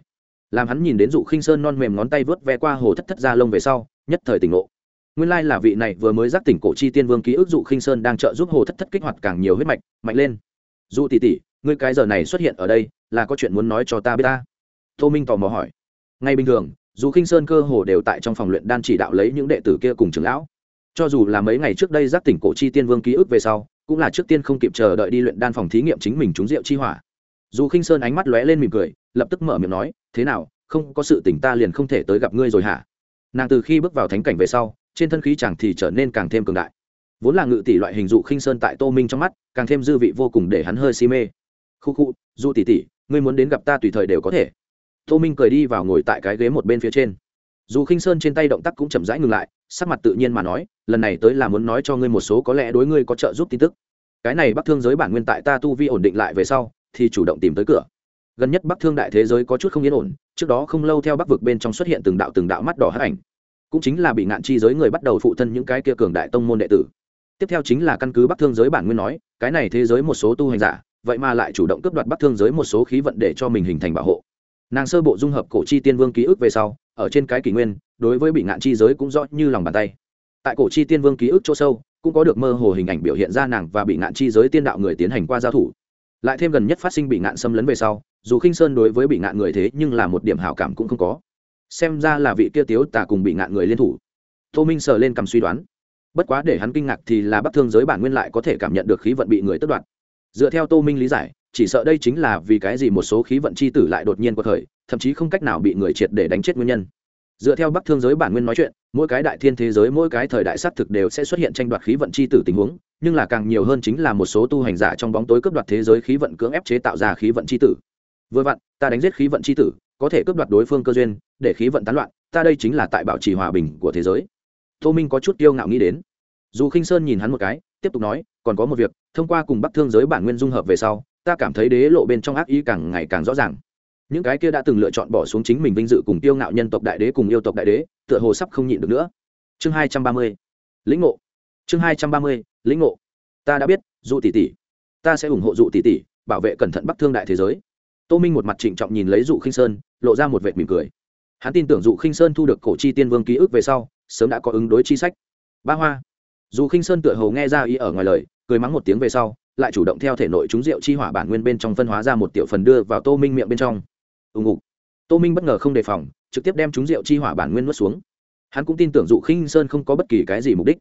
Làm hắn nhìn đến dụ khinh sơn non mềm ngón tay vớt ve qua hồ thất thất ra lông về sau, nhất thời tỉnh ngộ nguyên lai là vị này vừa mới giác tỉnh cổ chi tiên vương ký ức dụ khinh sơn đang trợ giúp hồ thất thất kích hoạt càng nhiều huyết mạch, mạnh lên. Dụ tỷ tỷ, ngươi cái giờ này xuất hiện ở đây, là có chuyện muốn nói cho ta biết ta? Tô minh tò mò hỏi. Ngay bình thường dù khinh sơn cơ hồ đều tại trong phòng luyện đan chỉ đạo lấy những đệ tử kia cùng trưởng lão. Cho dù là mấy ngày trước đây giác tỉnh cổ chi tiên vương ký ức về sau, cũng là trước tiên không kịp chờ đợi đi luyện đan phòng thí nghiệm chính mình trúng rượu chi hỏa. Dù khinh sơn ánh mắt lóe lên mỉm cười, lập tức mở miệng nói, thế nào, không có sự tỉnh ta liền không thể tới gặp ngươi rồi hả? Nàng từ khi bước vào thánh cảnh về sau trên thân khí chẳng thì trở nên càng thêm cường đại. Vốn là ngự tỷ loại hình dụ khinh sơn tại tô minh trong mắt, càng thêm dư vị vô cùng để hắn hơi si mê. Khu khu du tỷ tỷ, ngươi muốn đến gặp ta tùy thời đều có thể. Tô minh cười đi vào ngồi tại cái ghế một bên phía trên. Dù khinh sơn trên tay động tác cũng chậm rãi ngừng lại, sắc mặt tự nhiên mà nói, lần này tới là muốn nói cho ngươi một số có lẽ đối ngươi có trợ giúp tin tức. Cái này bắc thương giới bản nguyên tại ta tu vi ổn định lại về sau, thì chủ động tìm tới cửa. Gần nhất bắc thương đại thế giới có chút không yên ổn, trước đó không lâu theo bắc vực bên trong xuất hiện từng đạo từng đạo mắt đỏ hắc ảnh cũng chính là bị ngạn chi giới người bắt đầu phụ thân những cái kia cường đại tông môn đệ tử. Tiếp theo chính là căn cứ bắc thương giới bản nguyên nói, cái này thế giới một số tu hành giả, vậy mà lại chủ động cướp đoạt bắc thương giới một số khí vận để cho mình hình thành bảo hộ. Nàng sơ bộ dung hợp cổ chi tiên vương ký ức về sau, ở trên cái kỷ nguyên, đối với bị ngạn chi giới cũng rõ như lòng bàn tay. Tại cổ chi tiên vương ký ức chỗ sâu, cũng có được mơ hồ hình ảnh biểu hiện ra nàng và bị ngạn chi giới tiên đạo người tiến hành qua giao thủ. Lại thêm gần nhất phát sinh bị ngạn xâm lấn về sau, dù khinh sơn đối với bị ngạn người thế nhưng là một điểm hảo cảm cũng không có xem ra là vị kia tiếu tà cùng bị ngạn người liên thủ. Tô minh sờ lên cầm suy đoán. Bất quá để hắn kinh ngạc thì là bắc thương giới bản nguyên lại có thể cảm nhận được khí vận bị người tước đoạt. Dựa theo tô minh lý giải, chỉ sợ đây chính là vì cái gì một số khí vận c h i tử lại đột nhiên có thời, thậm chí không cách nào bị người triệt để đánh chết nguyên nhân. Dựa theo bắc thương giới bản nguyên nói chuyện, mỗi cái đại thiên thế giới, mỗi cái thời đại s á t thực đều sẽ xuất hiện tranh đoạt khí vận c h i tử tình huống, nhưng là càng nhiều hơn chính là một số tu hành giả trong bóng tối cướp đoạt thế giới khí vận cưỡng ép chế tạo ra khí vận c h i tử. Vừa vặn, ta đánh giết khí vận c h i tử có thể cướp đoạt đối phương cơ duyên, để khí vận tán loạn, ta đây chính là tại bảo trì hòa bình của thế giới. Tô minh có chút kiêu ngạo nghĩ đến. Dù khinh sơn nhìn hắn một cái, tiếp tục nói, còn có một việc, thông qua cùng bắc thương giới bản nguyên dung hợp về sau, ta cảm thấy đế lộ bên trong ác ý càng ngày càng rõ ràng. Những cái kia đã từng lựa chọn bỏ xuống chính mình vinh dự cùng tiêu ngạo nhân tộc đại đế cùng yêu tộc đại đế, tựa hồ sắp không nhịn được nữa. Chương hai trăm ba mươi. Lĩnh ngộ. Chương hai trăm ba mươi, lĩnh ngộ. Ta đã biết, dụ tỷ tỷ. Ta sẽ ủng hộ dụ tỷ tỷ, bảo vệ cẩn thận bắc thương đại thế giới. Tô minh một mặt trịnh trọng nhìn lấy dụ khinh sơn lộ ra một vệt mỉm cười. Hắn tin tưởng dụ khinh sơn thu được cổ chi tiên vương ký ức về sau, sớm đã có ứng đối chi sách. Ba hoa. Dù khinh sơn tựa hồ nghe ra ý ở ngoài lời, cười mắng một tiếng về sau, lại chủ động theo thể nội chúng rượu chi hỏa bản nguyên bên trong phân hóa ra một tiểu phần đưa vào tô minh miệng bên trong. Ưng ngục. Tô minh bất ngờ không đề phòng, trực tiếp đem chúng rượu chi hỏa bản nguyên nuốt xuống. Hắn cũng tin tưởng dụ khinh sơn không có bất kỳ cái gì mục đích.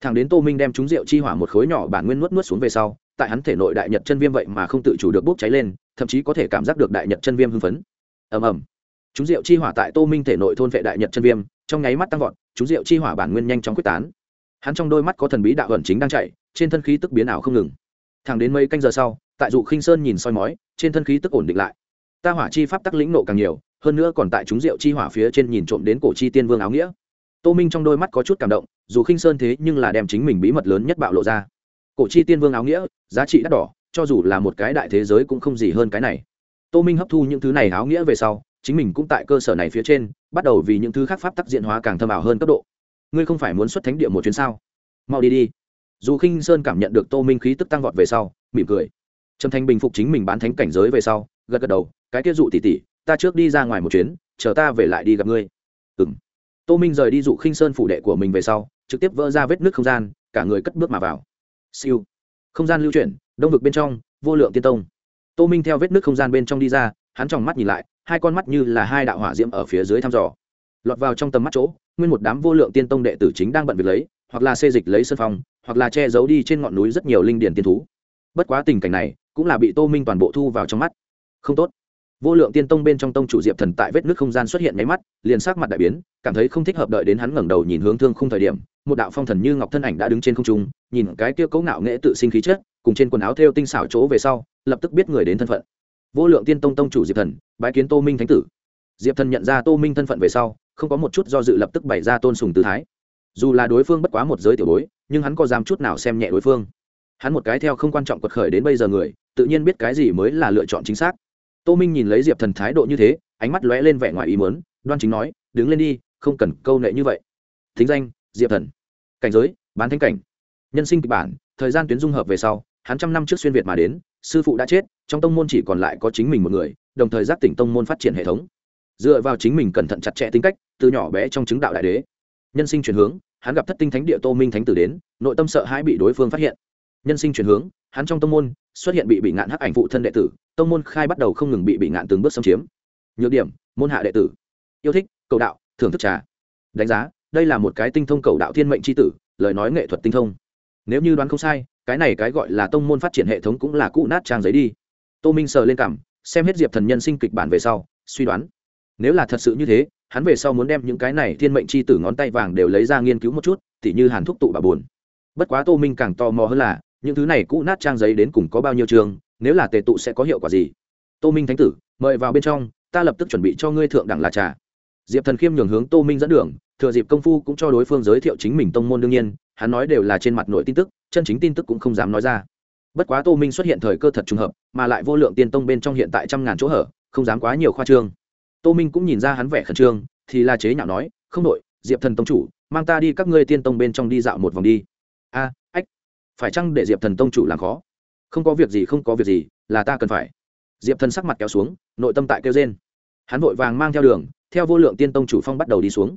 Thằng đến tô minh đem chúng rượu chi hỏa một khối nhỏ bản nguyên nuốt nuốt xuống về sau, tại hắn thể nội đại nhật chân viêm vậy mà không tự chủ được bốc cháy lên, thậm chí có thể cảm giác được đại nhật chân viêm hưng phấn ầm ầm. Chúng rượu chi hỏa tại tô minh thể nội thôn vệ đại nhật chân viêm, trong nháy mắt tăng vọt, chúng rượu chi hỏa bản nguyên nhanh chóng quyết tán. Hắn trong đôi mắt có thần bí đạo ẩn chính đang chạy, trên thân khí tức biến ảo không ngừng. Thẳng đến mấy canh giờ sau, tại dụ khinh sơn nhìn soi mói, trên thân khí tức ổn định lại. Ta hỏa chi pháp tắc lĩnh nộ càng nhiều, hơn nữa còn tại chúng rượu chi hỏa phía trên nhìn trộm đến cổ chi tiên vương áo nghĩa. Tô minh trong đôi mắt có chút cảm động dù khinh sơn thế nhưng là đem chính mình bí mật lớn nhất bạo lộ ra. Cổ chi tiên vương áo nghĩa, giá trị đắt đỏ, cho dù là một cái đại thế giới cũng không gì hơn cái này tô minh hấp thu những thứ này áo nghĩa về sau, chính mình cũng tại cơ sở này phía trên, bắt đầu vì những thứ khác pháp tắc diện hóa càng thâm ảo hơn cấp độ. Ngươi không phải muốn xuất thánh địa một chuyến sao? Mau đi đi. Dù khinh sơn cảm nhận được tô minh khí tức tăng vọt về sau, mỉm cười. Trầm thanh bình phục chính mình bán thánh cảnh giới về sau, gật gật đầu, cái kia dụ tỉ tỉ ta trước đi ra ngoài một chuyến, chờ ta về lại đi gặp ngươi. Ừ m tô minh rời đi dụ khinh sơn phủ đệ của mình về sau, trực tiếp vỡ ra vết nước không gian, cả người cất bước mà vào. Siêu. Không gian lưu chuyển, đông vực bên trong, vô lượng tiên tông tô minh theo vết nước không gian bên trong đi ra, hắn tròng mắt nhìn lại, hai con mắt như là hai đạo hỏa diễm ở phía dưới thăm dò. Lọt vào trong tầm mắt chỗ, nguyên một đám vô lượng tiên tông đệ tử chính đang bận việc lấy, hoặc là xê dịch lấy sân phong, hoặc là che giấu đi trên ngọn núi rất nhiều linh điển tiên thú. Bất quá tình cảnh này, cũng là bị tô minh toàn bộ thu vào trong mắt. Không tốt. Vô lượng tiên tông bên trong tông chủ diệp thần tại vết nước không gian xuất hiện máy mắt, liền sắc mặt đại biến, cảm thấy không thích hợp đợi đến hắn ngẩng đầu nhìn hướng thương không thời điểm, một đạo phong thần như ngọc thân ảnh đã đứng trên không trung, nhìn cái kia cấu ngạo nghệ tự sinh khí chất, cùng trên quần áo theo tinh xảo chỗ về sau lập tức biết người đến thân phận. Vô lượng tiên tông tông chủ diệp thần, bái kiến tô minh thánh tử. Diệp thần nhận ra tô minh thân phận về sau, không có một chút do dự lập tức bày ra tôn sùng tư thái. Dù là đối phương bất quá một giới tiểu bối, nhưng hắn có dám chút nào xem nhẹ đối phương. Hắn một cái theo không quan trọng quật khởi đến bây giờ người, tự nhiên biết cái gì mới là lựa chọn chính xác. Tô minh nhìn lấy diệp thần thái độ như thế, ánh mắt lóe lên vẻ ngoài ý mớn đoan chính nói, đứng lên đi, không cần câu nệ như vậy. Thính danh, diệp thần. Cảnh giới, bán thánh cảnh. Nhân sinh kịch bản, thời gian tuyến dung hợp về sau, hắn trăm năm trước xuyên việt mà đến sư phụ đã chết, trong tông môn chỉ còn lại có chính mình một người, đồng thời giác tỉnh tông môn phát triển hệ thống. Dựa vào chính mình cẩn thận chặt chẽ tính cách, từ nhỏ bé trong chứng đạo đại đế, nhân sinh chuyển hướng, hắn gặp thất tinh thánh địa tô minh thánh tử đến, nội tâm sợ hãi bị đối phương phát hiện. Nhân sinh chuyển hướng, hắn trong tông môn xuất hiện bị bị ngạn hắc ảnh phụ thân đệ tử, tông môn khai bắt đầu không ngừng bị bị ngạn từng bước xâm chiếm. Nhược điểm, môn hạ đệ tử. Yêu thích, cầu đạo, thưởng thức trà. Đánh giá, đây là một cái tinh thông cầu đạo thiên mệnh tri tử, lời nói nghệ thuật tinh thông. Nếu như đoán không sai cái này cái gọi là tông môn phát triển hệ thống cũng là cũ nát trang giấy đi. Tô minh sờ lên cảm, xem hết diệp thần nhân sinh kịch bản về sau, suy đoán. Nếu là thật sự như thế, hắn về sau muốn đem những cái này thiên mệnh c h i tử ngón tay vàng đều lấy ra nghiên cứu một chút t h như hàn thúc tụ bà buồn. Bất quá tô minh càng tò mò hơn là, những thứ này cũ nát trang giấy đến cùng có bao nhiêu trường, nếu là tề tụ sẽ có hiệu quả gì? Tô minh thánh tử, mời vào bên trong, ta lập tức chuẩn bị cho ngươi thượng đẳng là trà. Diệp thần khiêm nhường hướng tô minh dẫn đường, thừa dịp công phu cũng cho đối phương giới thiệu chính mình tông môn đương nhiên hắn nói đều là trên mặt nội tin tức, chân chính tin tức cũng không dám nói ra. Bất quá tô minh xuất hiện thời cơ thật trùng hợp, mà lại vô lượng tiên tông bên trong hiện tại trăm ngàn chỗ hở, không dám quá nhiều khoa trương. Tô minh cũng nhìn ra hắn vẻ khẩn trương, thì là chế nhạo nói, không đội, diệp thần tông chủ, mang ta đi các ngươi tiên tông bên trong đi dạo một vòng đi. A, ách, phải chăng để diệp thần tông chủ làm khó? Không có việc gì, không có việc gì, là ta cần phải. Diệp thần sắc mặt kéo xuống, nội tâm tại kêu trên hắn vội vàng mang theo đường, theo vô lượng tiên tông chủ phong bắt đầu đi xuống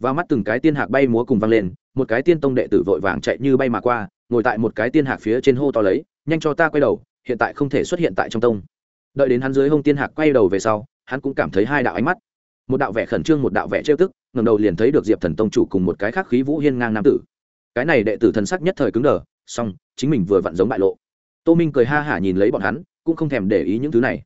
và mắt từng cái tiên hạc bay múa cùng vang lên, một cái tiên tông đệ tử vội vàng chạy như bay mà qua, ngồi tại một cái tiên hạc phía trên hô to lấy, nhanh cho ta quay đầu, hiện tại không thể xuất hiện tại trong tông. Đợi đến hắn dưới hông tiên hạc quay đầu về sau, hắn cũng cảm thấy hai đạo ánh mắt, một đạo vẻ khẩn trương, một đạo vẻ trêu tức ngầm đầu liền thấy được diệp thần tông chủ cùng một cái khác khí vũ hiên ngang nam tử. Cái này đệ tử thần sắc nhất thời cứng đờ, song, chính mình vừa vặn giống bại lộ. Tô minh cười ha hả nhìn lấy bọn hắn, cũng không thèm để ý những thứ này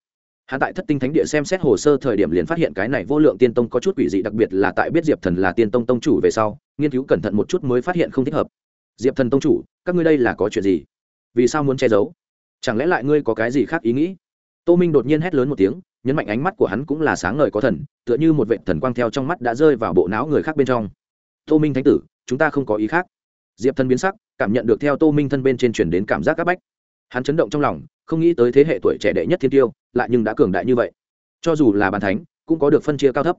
hắn tại thất tinh thánh địa xem xét hồ sơ thời điểm liền phát hiện cái này vô lượng tiên tông có chút quỷ dị, đặc biệt là tại biết diệp thần là tiên tông tông chủ về sau, nghiên cứu cẩn thận một chút mới phát hiện không thích hợp. Diệp thần tông chủ, các ngươi đây là có chuyện gì? Vì sao muốn che giấu? Chẳng lẽ lại ngươi có cái gì khác ý nghĩ? Tô minh đột nhiên hét lớn một tiếng, nhấn mạnh ánh mắt của hắn cũng là sáng ngời có thần, tựa như một vệ thần quang theo trong mắt đã rơi vào bộ não người khác bên trong. Tô minh thánh tử, chúng ta không có ý khác. Diệp thần biến sắc, cảm nhận được theo tô minh thân bên trên chuyển đến cảm giác áp bách. Hắn chấn động trong lòng không nghĩ tới thế hệ tuổi trẻ đệ nhất thiên tiêu, lại nhưng đã cường đại như vậy. Cho dù là bàn thánh, cũng có được phân chia cao thấp.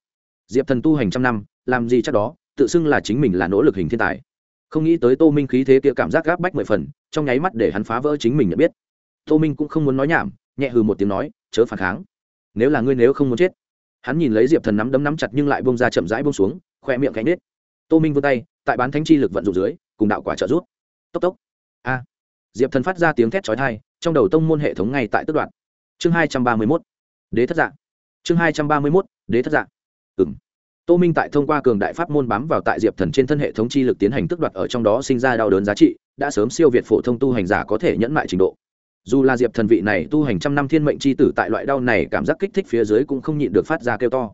Diệp thần tu hành trăm năm, làm gì chắc đó, tự xưng là chính mình là nỗ lực hình thiên tài. Không nghĩ tới tô minh khí thế kia cảm giác gáp bách mười phần, trong nháy mắt để hắn phá vỡ chính mình nhận biết. Tô minh cũng không muốn nói nhảm, nhẹ hừ một tiếng nói, chớ phản kháng. Nếu là ngươi nếu không muốn chết. Hắn nhìn lấy diệp thần nắm đấm nắm chặt nhưng lại bông ra chậm rãi bông xuống khoe miệng cánh nết tô minh vươn tay, tại bán thánh chi lực vận dụng dưới, cùng đạo quả trợ rút tốc tốc. A. Diệp thần phát ra tiếng thét trói thai trong đầu tông môn hệ thống ngay tại tức đoạn chương hai trăm ba mươi mốt. Đế thất dạng chương hai trăm ba mươi mốt. Đế thất dạng ừng tô minh tại thông qua cường đại pháp môn bám vào tại diệp thần trên thân hệ thống chi lực tiến hành tức đoạt ở trong đó sinh ra đau đớn giá trị, đã sớm siêu việt phổ thông tu hành giả có thể nhẫn mại trình độ. Dù là diệp thần vị này tu hành trăm năm thiên mệnh c h i tử tại loại đau này cảm giác kích thích phía dưới cũng không nhịn được phát ra kêu to.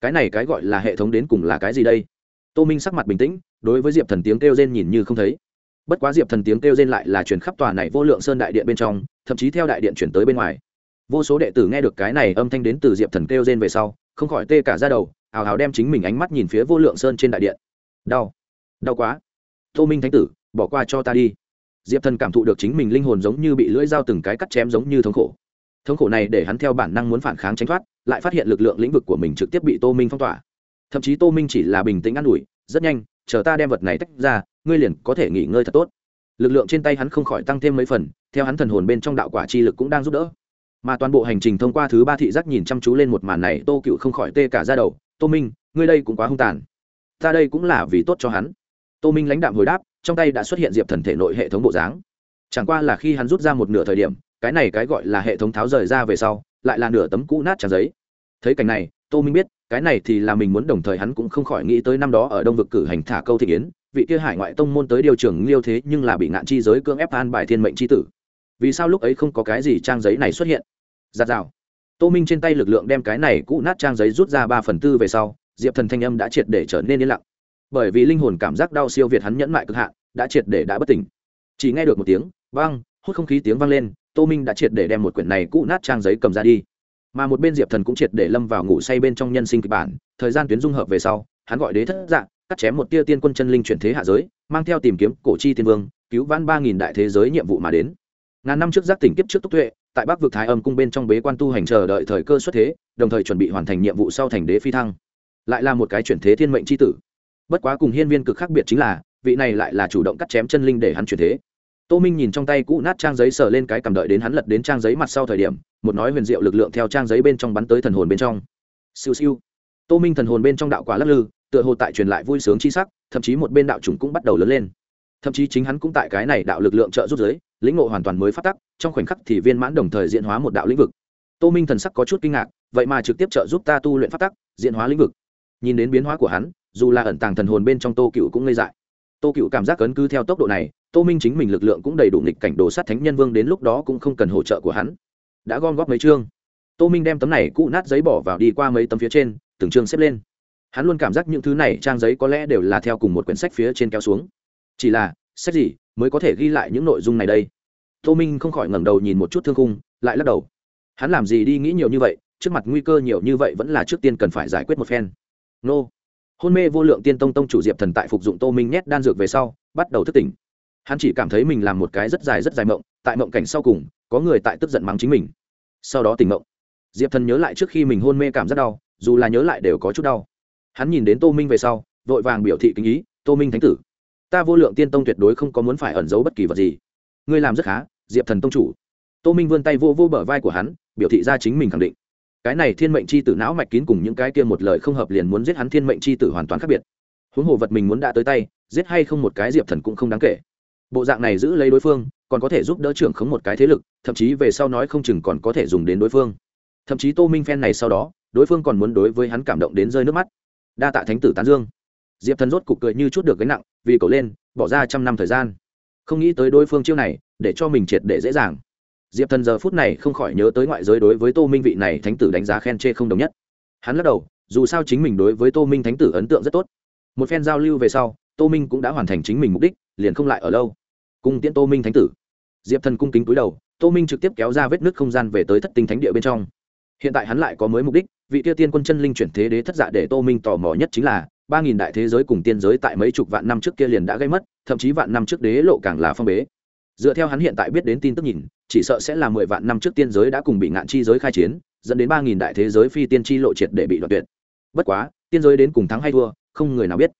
Cái này cái gọi là hệ thống đến cùng là cái gì đây? Tô minh sắc mặt bình tĩnh, đối với diệp thần tiếng kêu rên nhìn như không thấy bất quá diệp thần tiếng kêu rên lại là chuyển khắp tòa này vô lượng sơn đại điện bên trong, thậm chí theo đại điện chuyển tới bên ngoài. Vô số đệ tử nghe được cái này âm thanh đến từ diệp thần kêu rên về sau, không khỏi tê cả ra đầu, hào hào đem chính mình ánh mắt nhìn phía vô lượng sơn trên đại điện. Đau. Đau quá. Tô minh thánh tử, bỏ qua cho ta đi. Diệp thần cảm thụ được chính mình linh hồn giống như bị lưỡi dao từng cái cắt chém giống như thống khổ. Thống khổ này để hắn theo bản năng muốn phản kháng tránh thoát, lại phát hiện lực lượng lĩnh vực của mình trực tiếp bị tô minh phong tỏa. Thậm chí tô minh chỉ là bình tĩnh an ủi, rất nhanh chờ ta đem vật này tách ra, ngươi liền có thể nghỉ ngơi thật tốt. Lực lượng trên tay hắn không khỏi tăng thêm mấy phần, theo hắn thần hồn bên trong đạo quả chi lực cũng đang giúp đỡ. Mà toàn bộ hành trình thông qua thứ ba thị giác nhìn chăm chú lên một màn này, tô cựu không khỏi tê cả ra đầu, tô minh, ngươi đây cũng quá hung tàn. Ta đây cũng là vì tốt cho hắn. Tô minh lãnh đạm hồi đáp, trong tay đã xuất hiện diệp thần thể nội hệ thống bộ dáng. Chẳng qua là khi hắn rút ra một nửa thời điểm, cái này cái gọi là hệ thống tháo rời ra về sau, lại là nửa tấm cũ nát tràn giấy. Thấy cảnh này tô minh biết, cái này thì là mình muốn đồng thời hắn cũng không khỏi nghĩ tới năm đó ở đông vực cử hành thả câu thị kiến, vị kia hải ngoại tông môn tới điều trưởng liêu thế nhưng là bị ngạn chi giới cưỡng ép an bài thiên mệnh chi tử. Vì sao lúc ấy không có cái gì trang giấy này xuất hiện? Giạt rào. Tô minh trên tay lực lượng đem cái này cũ nát trang giấy rút ra ba phần tư về sau, diệp thần thanh âm đã triệt để trở nên yên lặng. Bởi vì linh hồn cảm giác đau siêu việt hắn nhẫn mại cực hạn, đã triệt để đã bất tỉnh. Chỉ nghe được một tiếng, vang, hút không khí tiếng vang lên, tô minh đã triệt để đem một quyển này cũ nát trang giấy cầm ra đi mà một bên diệp thần cũng triệt để lâm vào ngủ say bên trong nhân sinh kịch bản, thời gian tuyến dung hợp về sau, hắn gọi đế thất dạng cắt chém một tia tiên quân chân linh chuyển thế hạ giới, mang theo tìm kiếm cổ chi tiên vương, cứu vãn ba nghìn đại thế giới nhiệm vụ mà đến. Ngàn năm trước giác tỉnh kiếp trước túc tuệ, tại bắc vực thái âm cung bên trong bế quan tu hành chờ đợi thời cơ xuất thế, đồng thời chuẩn bị hoàn thành nhiệm vụ sau thành đế phi thăng. Lại là một cái chuyển thế thiên mệnh c h i tử. Bất quá cùng hiên viên cực khác biệt chính là, vị này lại là chủ động cắt chém chân linh để hắn chuyển thế tô minh nhìn trong tay cũ nát trang giấy sờ lên cái cầm đợi đến hắn lật đến trang giấy mặt sau thời điểm, một nói huyền diệu lực lượng theo trang giấy bên trong bắn tới thần hồn bên trong. Siêu siêu. Tô minh thần hồn bên trong đạo quả lắc lư, tựa hồ tại truyền lại vui sướng chi sắc, thậm chí một bên đạo chúng cũng bắt đầu lớn lên. Thậm chí chính hắn cũng tại cái này đạo lực lượng trợ giúp giới, lĩnh ngộ hoàn toàn mới phát tắc, trong khoảnh khắc thì viên mãn đồng thời diện hóa một đạo lĩnh vực. Tô minh thần sắc có chút kinh ngạc, vậy mà trực tiếp trợ giúp ta tu luyện phát tắc diện hóa lĩnh vực. Nhìn đến biến hóa của hắn, dù là ẩn tàng thần hồn bên trong tô cựu cũng ngây dại tô cựu cảm giác cấn cứ theo tốc độ này, tô minh chính mình lực lượng cũng đầy đủ nghịch cảnh đồ sát thánh nhân vương đến lúc đó cũng không cần hỗ trợ của hắn. Đã gom góp mấy chương, tô minh đem tấm này cũ nát giấy bỏ vào đi qua mấy tấm phía trên, từng chương xếp lên. Hắn luôn cảm giác những thứ này trang giấy có lẽ đều là theo cùng một quyển sách phía trên kéo xuống. Chỉ là, sách gì mới có thể ghi lại những nội dung này đây? Tô minh không khỏi ngẩng đầu nhìn một chút thương khung, lại lắc đầu. Hắn làm gì đi nghĩ nhiều như vậy, trước mặt nguy cơ nhiều như vậy vẫn là trước tiên cần phải giải quyết một phen. Nô hôn mê vô lượng tiên tông tông chủ diệp thần tại phục dụng tô minh nhét đan dược về sau, bắt đầu thức tỉnh. Hắn chỉ cảm thấy mình làm một cái rất dài rất dài mộng, tại mộng cảnh sau cùng, có người tại tức giận mắng chính mình. Sau đó tỉnh mộng. Diệp thần nhớ lại trước khi mình hôn mê cảm rất đau, dù là nhớ lại đều có chút đau. Hắn nhìn đến tô minh về sau, vội vàng biểu thị kính ý, tô minh thánh tử, ta vô lượng tiên tông tuyệt đối không có muốn phải ẩn giấu bất kỳ vật gì. Ngươi làm rất khá, diệp thần tông chủ. Tô minh vươn tay vô vô bờ vai của hắn, biểu thị ra chính mình khẳng định cái này thiên mệnh c h i tử não mạch kín cùng những cái kia một lời không hợp liền muốn giết hắn thiên mệnh c h i tử hoàn toàn khác biệt. Huống hồ vật mình muốn đã tới tay, giết hay không một cái diệp thần cũng không đáng kể. Bộ dạng này giữ lấy đối phương, còn có thể giúp đỡ trưởng khống một cái thế lực, thậm chí về sau nói không chừng còn có thể dùng đến đối phương. Thậm chí tô minh phen này sau đó, đối phương còn muốn đối với hắn cảm động đến rơi nước mắt. Đa tạ thánh tử tán dương. Diệp thần rốt cục cười như chút được gánh nặng, vì cầu lên, bỏ ra trăm năm thời gian. Không nghĩ tới đối phương chiêu này, để cho mình triệt để dễ dàng diệp thần giờ phút này không khỏi nhớ tới ngoại giới đối với tô minh vị này thánh tử đánh giá khen chê không đồng nhất. Hắn lắc đầu, dù sao chính mình đối với tô minh thánh tử ấn tượng rất tốt. Một phen giao lưu về sau, tô minh cũng đã hoàn thành chính mình mục đích, liền không lại ở lâu. Cung tiễn tô minh thánh tử. Diệp thần cung kính cúi đầu, tô minh trực tiếp kéo ra vết nước không gian về tới thất tinh thánh địa bên trong. Hiện tại hắn lại có mới mục đích, vị tiêu tiên quân chân linh chuyển thế đế thất dạ để tô minh tò mò nhất chính là, ba nghìn đại thế giới cùng tiên giới tại mấy chục vạn năm trước kia liền đã gây mất, thậm chí vạn năm trước đế lộ càng là phong bế dựa theo hắn hiện tại biết đến tin tức nhìn, chỉ sợ sẽ là mười vạn năm trước tiên giới đã cùng bị ngạn chi giới khai chiến, dẫn đến ba nghìn đại thế giới phi tiên chi lộ triệt để bị đoạt tuyệt. Bất quá, tiên giới đến cùng thắng hay thua, không người nào biết.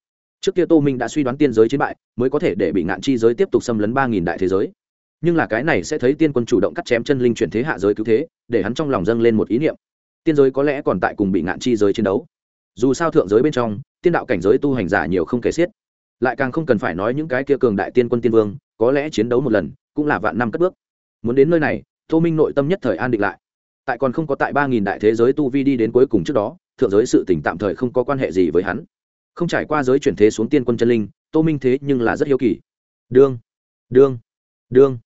Trước kia tô minh đã suy đoán tiên giới chiến bại, mới có thể để bị ngạn chi giới tiếp tục xâm lấn ba nghìn đại thế giới. Nhưng là cái này sẽ thấy tiên quân chủ động cắt chém chân linh chuyển thế hạ giới cứu thế, để hắn trong lòng dâng lên một ý niệm. Tiên giới có lẽ còn tại cùng bị ngạn chi giới chiến đấu. Dù sao thượng giới bên trong, tiên đạo cảnh giới tu hành giả nhiều không kể xiết. Lại càng không cần phải nói những cái kia cường đại tiên quân tiên vương có lẽ chiến đấu một lần cũng là vạn năm cất bước. Muốn đến nơi này, tô minh nội tâm nhất thời an định lại. Tại còn không có tại ba nghìn đại thế giới tu vi đi đến cuối cùng trước đó, thượng giới sự tỉnh tạm thời không có quan hệ gì với hắn. Không trải qua giới chuyển thế xuống tiên quân chân linh, tô minh thế nhưng là rất hiếu kỳ. Đương đương đương.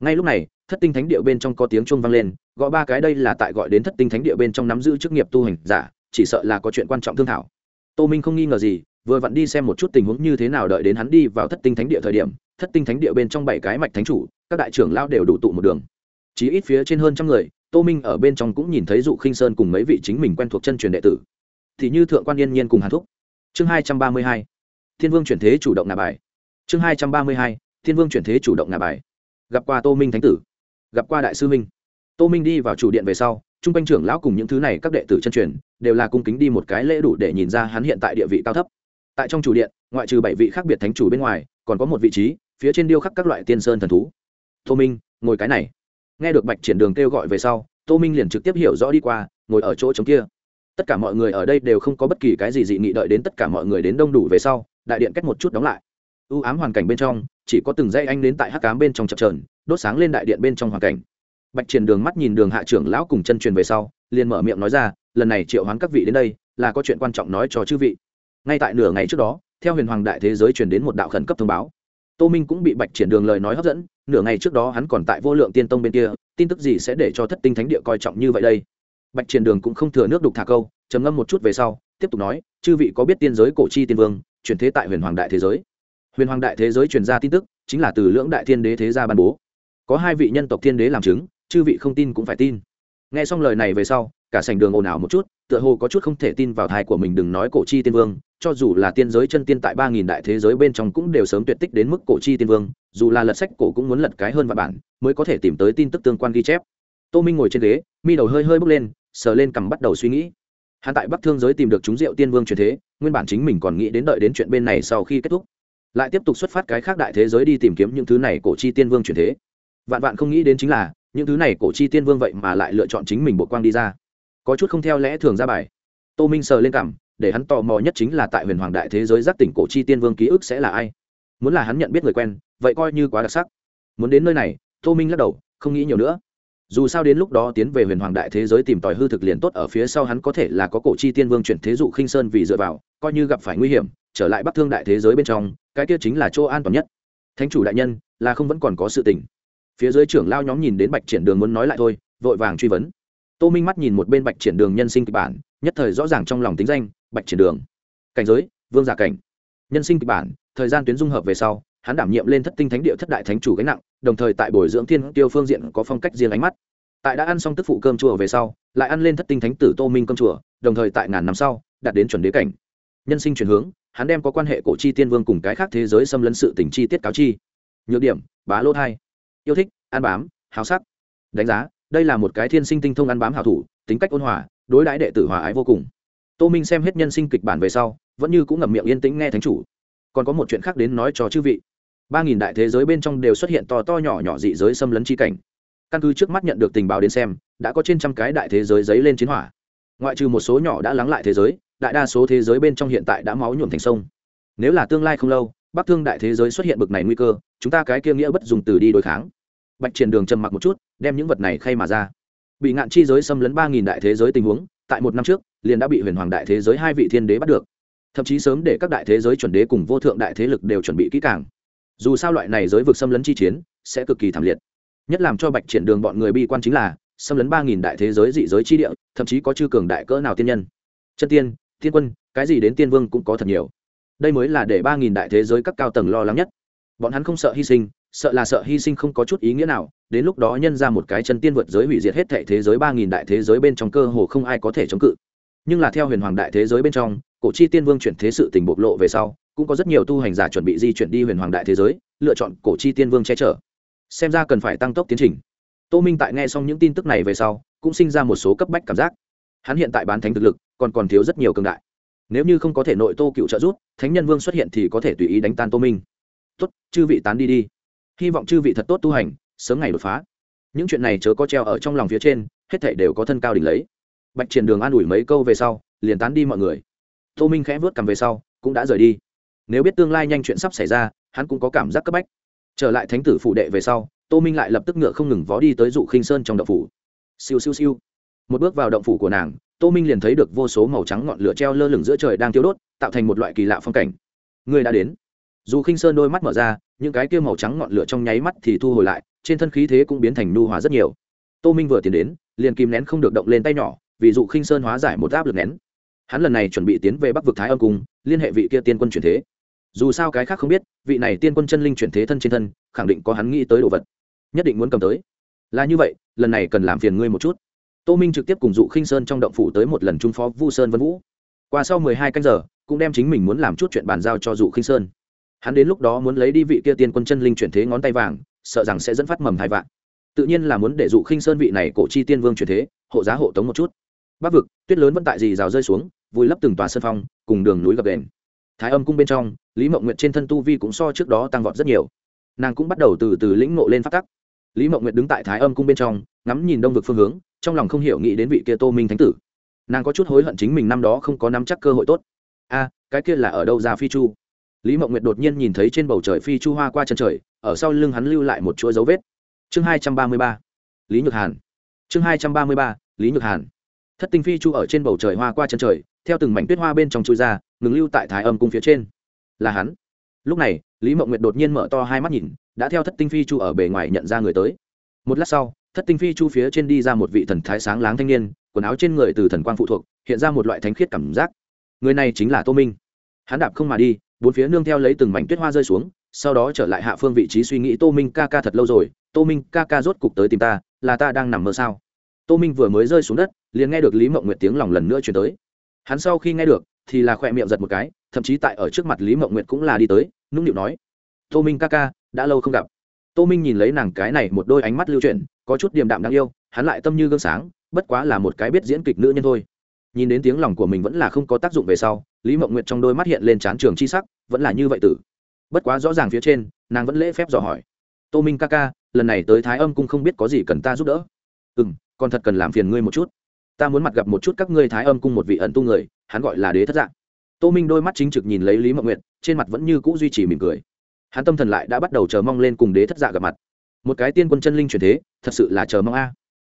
Ngay lúc này, thất tinh thánh địa bên trong có tiếng chuông vang lên, gọi ba cái đây là tại gọi đến thất tinh thánh địa bên trong nắm giữ chức nghiệp tu hành giả, chỉ sợ là có chuyện quan trọng thương thảo. Tô minh không nghi ngờ gì, vừa vặn đi xem một chút tình huống như thế nào đợi đến hắn đi vào thất tinh thánh địa thời điểm thất tinh thánh địa bên trong bảy cái mạch thánh chủ, các đại trưởng lao đều đủ tụ một đường. Chí ít phía trên hơn trăm người, tô minh ở bên trong cũng nhìn thấy dụ khinh sơn cùng mấy vị chính mình quen thuộc chân truyền đệ tử. Thì như thượng quan yên nhiên cùng hàn thúc. Chương hai trăm ba mươi hai, thiên vương chuyển thế chủ động nà bài. Chương hai trăm ba mươi hai, thiên vương chuyển thế chủ động nà bài. Gặp qua tô minh thánh tử, gặp qua đại sư minh. Tô minh đi vào chủ điện về sau trung quanh trưởng lão cùng những thứ này các đệ tử chân truyền đều là cung kính đi một cái lễ đủ để nhìn ra hắn hiện tại địa vị cao thấp. Tại trong chủ điện, ngoại trừ bảy vị khác biệt thánh chủ bên ngoài, còn có một vị trí phía trên điêu khắc các loại tiên sơn thần thú. Tô minh, ngồi cái này. Nghe được bạch triển đường kêu gọi về sau, tô minh liền trực tiếp hiểu rõ đi qua, ngồi ở chỗ trống kia. Tất cả mọi người ở đây đều không có bất kỳ cái gì dị nghị đợi đến tất cả mọi người đến đông đủ về sau, đại điện cách một chút đóng lại. Ưu ám hoàn cảnh bên trong, chỉ có từng dây anh đến tại hắc cám bên trong chập trờn đốt sáng lên đại điện bên trong hoàn cảnh. Bạch triển đường mắt nhìn đường hạ trưởng lão cùng chân truyền về sau, liền mở miệng nói ra, lần này triệu hoán các vị đến đây, là có chuyện quan trọng nói cho chư vị. Ngay tại nửa ngày trước đó, theo huyền hoàng đại thế giới truyền đến một đạo khẩn cấp thông báo tô minh cũng bị bạch triển đường lời nói hấp dẫn, nửa ngày trước đó hắn còn tại vô lượng tiên tông bên kia, tin tức gì sẽ để cho thất tinh thánh địa coi trọng như vậy đây? Bạch triển đường cũng không thừa nước đục thả câu, trầm ngâm một chút về sau, tiếp tục nói, chư vị có biết tiên giới cổ chi tiên vương truyền thế tại huyền hoàng đại thế giới? Huyền hoàng đại thế giới truyền ra tin tức, chính là từ lưỡng đại thiên đế thế gia ban bố. Có hai vị nhân tộc thiên đế làm chứng, chư vị không tin cũng phải tin. Nghe xong lời này về sau cả sảnh đường ồn ào một chút, tựa hồ có chút không thể tin vào thai của mình đừng nói cổ chi tiên vương, cho dù là tiên giới chân tiên tại ba nghìn đại thế giới bên trong cũng đều sớm tuyệt tích đến mức cổ chi tiên vương, dù là lật sách cổ cũng muốn lật cái hơn vạn bản, mới có thể tìm tới tin tức tương quan ghi chép. Tô minh ngồi trên ghế, mi đầu hơi hơi bước lên, sờ lên cằm bắt đầu suy nghĩ. Hắn tại bắc thương giới tìm được chúng rượu tiên vương truyền thế, nguyên bản chính mình còn nghĩ đến đợi đến chuyện bên này sau khi kết thúc. Lại tiếp tục xuất phát cái khác đại thế giới đi tìm kiếm những thứ này cổ chi tiên vương truyền thế. Vạn vạn không nghĩ đến chính là, những thứ này cổ chi tiên vương vậy mà lại lựa chọn chính mình bộ quang đi ra có chút không theo lẽ thường ra bài. Tô minh sờ lên cảm, để hắn tò mò nhất chính là tại huyền hoàng đại thế giới giác tỉnh cổ chi tiên vương ký ức sẽ là ai. Muốn là hắn nhận biết người quen, vậy coi như quá đặc sắc. Muốn đến nơi này, tô minh lắc đầu, không nghĩ nhiều nữa. Dù sao đến lúc đó tiến về huyền hoàng đại thế giới tìm tòi hư thực liền tốt, ở phía sau hắn có thể là có cổ chi tiên vương chuyển thế dụ khinh sơn vì dựa vào, coi như gặp phải nguy hiểm, trở lại bắc thương đại thế giới bên trong, cái kia chính là chỗ an toàn nhất. Thánh chủ đại nhân, là không vẫn còn có sự tình. Phía dưới trưởng lao nhóm nhìn đến bạch triển đường muốn nói lại thôi, vội vàng truy vấn tô minh mắt nhìn một bên bạch triển đường nhân sinh kịch bản, nhất thời rõ ràng trong lòng tính danh, bạch triển đường. Cảnh giới, vương giả cảnh. Nhân sinh kịch bản, thời gian tuyến dung hợp về sau, hắn đảm nhiệm lên thất tinh thánh địa thất đại thánh chủ gánh nặng, đồng thời tại bồi dưỡng thiên tiêu phương diện có phong cách riêng ánh mắt. Tại đã ăn xong tức phụ cơm chùa về sau, lại ăn lên thất tinh thánh tử tô minh cơm chùa, đồng thời tại ngàn năm sau, đạt đến chuẩn đế cảnh. Nhân sinh chuyển hướng, hắn đem có quan hệ cổ chi tiên vương cùng cái khác thế giới xâm lấn sự tỉnh chi tiết cáo chi. Nhược điểm, bá lô thai yêu thích, ăn bám, háo sắc. Đánh giá đây là một cái thiên sinh tinh thông ăn bám hảo thủ, tính cách ôn hòa, đối đãi đệ tử hòa ái vô cùng. Tô minh xem hết nhân sinh kịch bản về sau, vẫn như cũng ngậm miệng yên tĩnh nghe thánh chủ. Còn có một chuyện khác đến nói cho chư vị. Ba nghìn đại thế giới bên trong đều xuất hiện to to nhỏ nhỏ dị giới xâm lấn chi cảnh. Căn cứ trước mắt nhận được tình báo đến xem, đã có trên trăm cái đại thế giới dấy lên chiến hỏa. Ngoại trừ một số nhỏ đã lắng lại thế giới, đại đa số thế giới bên trong hiện tại đã máu nhuộm thành sông. Nếu là tương lai không lâu, bắc thương đại thế giới xuất hiện bực này nguy cơ, chúng ta cái kia nghĩa bất dùng từ đi đối kháng. Bạch triển đường trầm mặc một chút đem những vật này khay mà ra. Bị ngạn chi giới xâm lấn ba nghìn đại thế giới tình huống, tại một năm trước, liền đã bị huyền hoàng đại thế giới hai vị thiên đế bắt được. Thậm chí sớm để các đại thế giới chuẩn đế cùng vô thượng đại thế lực đều chuẩn bị kỹ càng. Dù sao loại này giới vực xâm lấn chi chiến, sẽ cực kỳ thảm liệt. Nhất làm cho bạch triển đường bọn người bi quan chính là, xâm lấn ba nghìn đại thế giới dị giới chi địa, thậm chí có chư cường đại cỡ nào tiên nhân. Chân tiên thiên quân, cái gì đến tiên vương cũng có thật nhiều. Đây mới là để ba nghìn đại thế giới các cao tầng lo lắng nhất. Bọn hắn không sợ hy sinh sợ là sợ hy sinh không có chút ý nghĩa nào, đến lúc đó nhân ra một cái chân tiên vượt giới hủy diệt hết thệ thế giới ba nghìn đại thế giới bên trong cơ hồ không ai có thể chống cự. Nhưng là theo huyền hoàng đại thế giới bên trong, cổ chi tiên vương chuyển thế sự tình bộc lộ về sau, cũng có rất nhiều tu hành giả chuẩn bị di chuyển đi huyền hoàng đại thế giới, lựa chọn cổ chi tiên vương che chở. Xem ra cần phải tăng tốc tiến trình. Tô minh tại nghe xong những tin tức này về sau, cũng sinh ra một số cấp bách cảm giác. Hắn hiện tại bán thánh thực lực, còn còn thiếu rất nhiều cường đại. Nếu như không có thể nội tô cựu trợ giúp, thánh nhân vương xuất hiện thì có thể tùy ý đánh tan tô minh. Tốt, chư vị tán đi đi hy vọng chư vị thật tốt tu hành, sớm ngày đột phá. Những chuyện này chớ có treo ở trong lòng phía trên, hết thảy đều có thân cao đỉnh lấy. Bạch triển đường an ủi mấy câu về sau, liền tán đi mọi người. Tô minh khẽ vớt cầm về sau, cũng đã rời đi. Nếu biết tương lai nhanh chuyện sắp xảy ra, hắn cũng có cảm giác cấp bách. Trở lại thánh tử phụ đệ về sau, tô minh lại lập tức ngựa không ngừng vó đi tới dụ khinh sơn trong động phủ. Siêu siêu siêu. Một bước vào động phủ của nàng, tô minh liền thấy được vô số màu trắng ngọn lửa treo lơ lửng giữa trời đang tiêu đốt, tạo thành một loại kỳ lạ phong cảnh. Người đã đến dù khinh sơn đôi mắt mở ra, những cái kia màu trắng ngọn lửa trong nháy mắt thì thu hồi lại, trên thân khí thế cũng biến thành nu hòa rất nhiều. Tô minh vừa tiến đến, liền kìm nén không được động lên tay nhỏ, vì dụ khinh sơn hóa giải một áp lực nén. Hắn lần này chuẩn bị tiến về bắc vực thái âm cung, liên hệ vị kia tiên quân chuyển thế. Dù sao cái khác không biết, vị này tiên quân chân linh chuyển thế thân trên thân, khẳng định có hắn nghĩ tới đồ vật. Nhất định muốn cầm tới. Là như vậy, lần này cần làm phiền ngươi một chút. Tô minh trực tiếp cùng dụ khinh sơn trong động phủ tới một lần trung phó vu sơn vân vũ. Qua sau mười hai canh giờ, cũng đem chính mình muốn làm chút chuyện bàn giao cho dụ khinh sơn hắn đến lúc đó muốn lấy đi vị kia tiên quân chân linh chuyển thế ngón tay vàng, sợ rằng sẽ dẫn phát mầm hai vạn. Tự nhiên là muốn để dụ khinh sơn vị này cổ chi tiên vương chuyển thế, hộ giá hộ tống một chút. Bắc vực, tuyết lớn vẫn tại dì rào rơi xuống, vùi lấp từng tòa sân phong, cùng đường núi gập đền. Thái âm cung bên trong, lý mộng nguyệt trên thân tu vi cũng so trước đó tăng vọt rất nhiều. Nàng cũng bắt đầu từ từ lĩnh ngộ lên phát tắc. Lý mộng nguyệt đứng tại thái âm cung bên trong, ngắm nhìn đông vực phương hướng, trong lòng không hiểu nghĩ đến vị kia tô minh thánh tử. Nàng có chút hối hận chính mình năm đó không có nắm chắc cơ hội tốt. A, cái kia là ở đâu ra phi chu? Lý mộng nguyệt đột nhiên nhìn thấy trên bầu trời phi chu hoa qua chân trời, ở sau lưng hắn lưu lại một chuỗi dấu vết. Chương hai trăm ba mươi ba, lý nhược hàn. Chương hai trăm ba mươi ba, lý nhược hàn. Thất tinh phi chu ở trên bầu trời hoa qua chân trời, theo từng mảnh tuyết hoa bên trong chui ra, ngừng lưu tại thái âm cung phía trên. Là hắn. Lúc này, lý mộng nguyệt đột nhiên mở to hai mắt nhìn, đã theo thất tinh phi chu ở bề ngoài nhận ra người tới. Một lát sau, thất tinh phi chu phía trên đi ra một vị thần thái sáng láng thanh niên, quần áo trên người từ thần quang phụ thuộc, hiện ra một loại thánh khiết cảm giác. Người này chính là tô minh. Hắn đạp không mà đi bốn phía nương theo lấy từng mảnh tuyết hoa rơi xuống, sau đó trở lại hạ phương vị trí suy nghĩ tô minh ca ca thật lâu rồi, tô minh ca ca rốt cục tới tìm ta, là ta đang nằm mơ sao? Tô minh vừa mới rơi xuống đất, liền nghe được lý mộng nguyệt tiếng lòng lần nữa chuyển tới. Hắn sau khi nghe được, thì là khỏe miệng giật một cái, thậm chí tại ở trước mặt lý mộng nguyệt cũng là đi tới, nũng nịu nói, tô minh ca ca, đã lâu không gặp. Tô minh nhìn lấy nàng cái này một đôi ánh mắt lưu chuyển, có chút điềm đạm đáng yêu, hắn lại tâm như gương sáng, bất quá là một cái biết diễn kịch nữ nhân thôi. Nhìn đến tiếng lòng của mình vẫn là không có tác dụng về sau lý mộng nguyệt trong đôi mắt hiện lên chán trường chi sắc, vẫn là như vậy tử. Bất quá rõ ràng phía trên, nàng vẫn lễ phép dò hỏi. Tô minh ca ca, lần này tới thái âm cung không biết có gì cần ta giúp đỡ? Ừ m còn thật cần làm phiền ngươi một chút. Ta muốn mặt gặp một chút các ngươi thái âm cung một vị ẩn tu người, hắn gọi là đế thất dạng. Tô minh đôi mắt chính trực nhìn lấy lý mộng nguyệt, trên mặt vẫn như cũ duy trì mỉm cười. Hắn tâm thần lại đã bắt đầu chờ mong lên cùng đế thất dạ gặp mặt. Một cái tiên quân chân linh truyền thế, thật sự là chờ mong a.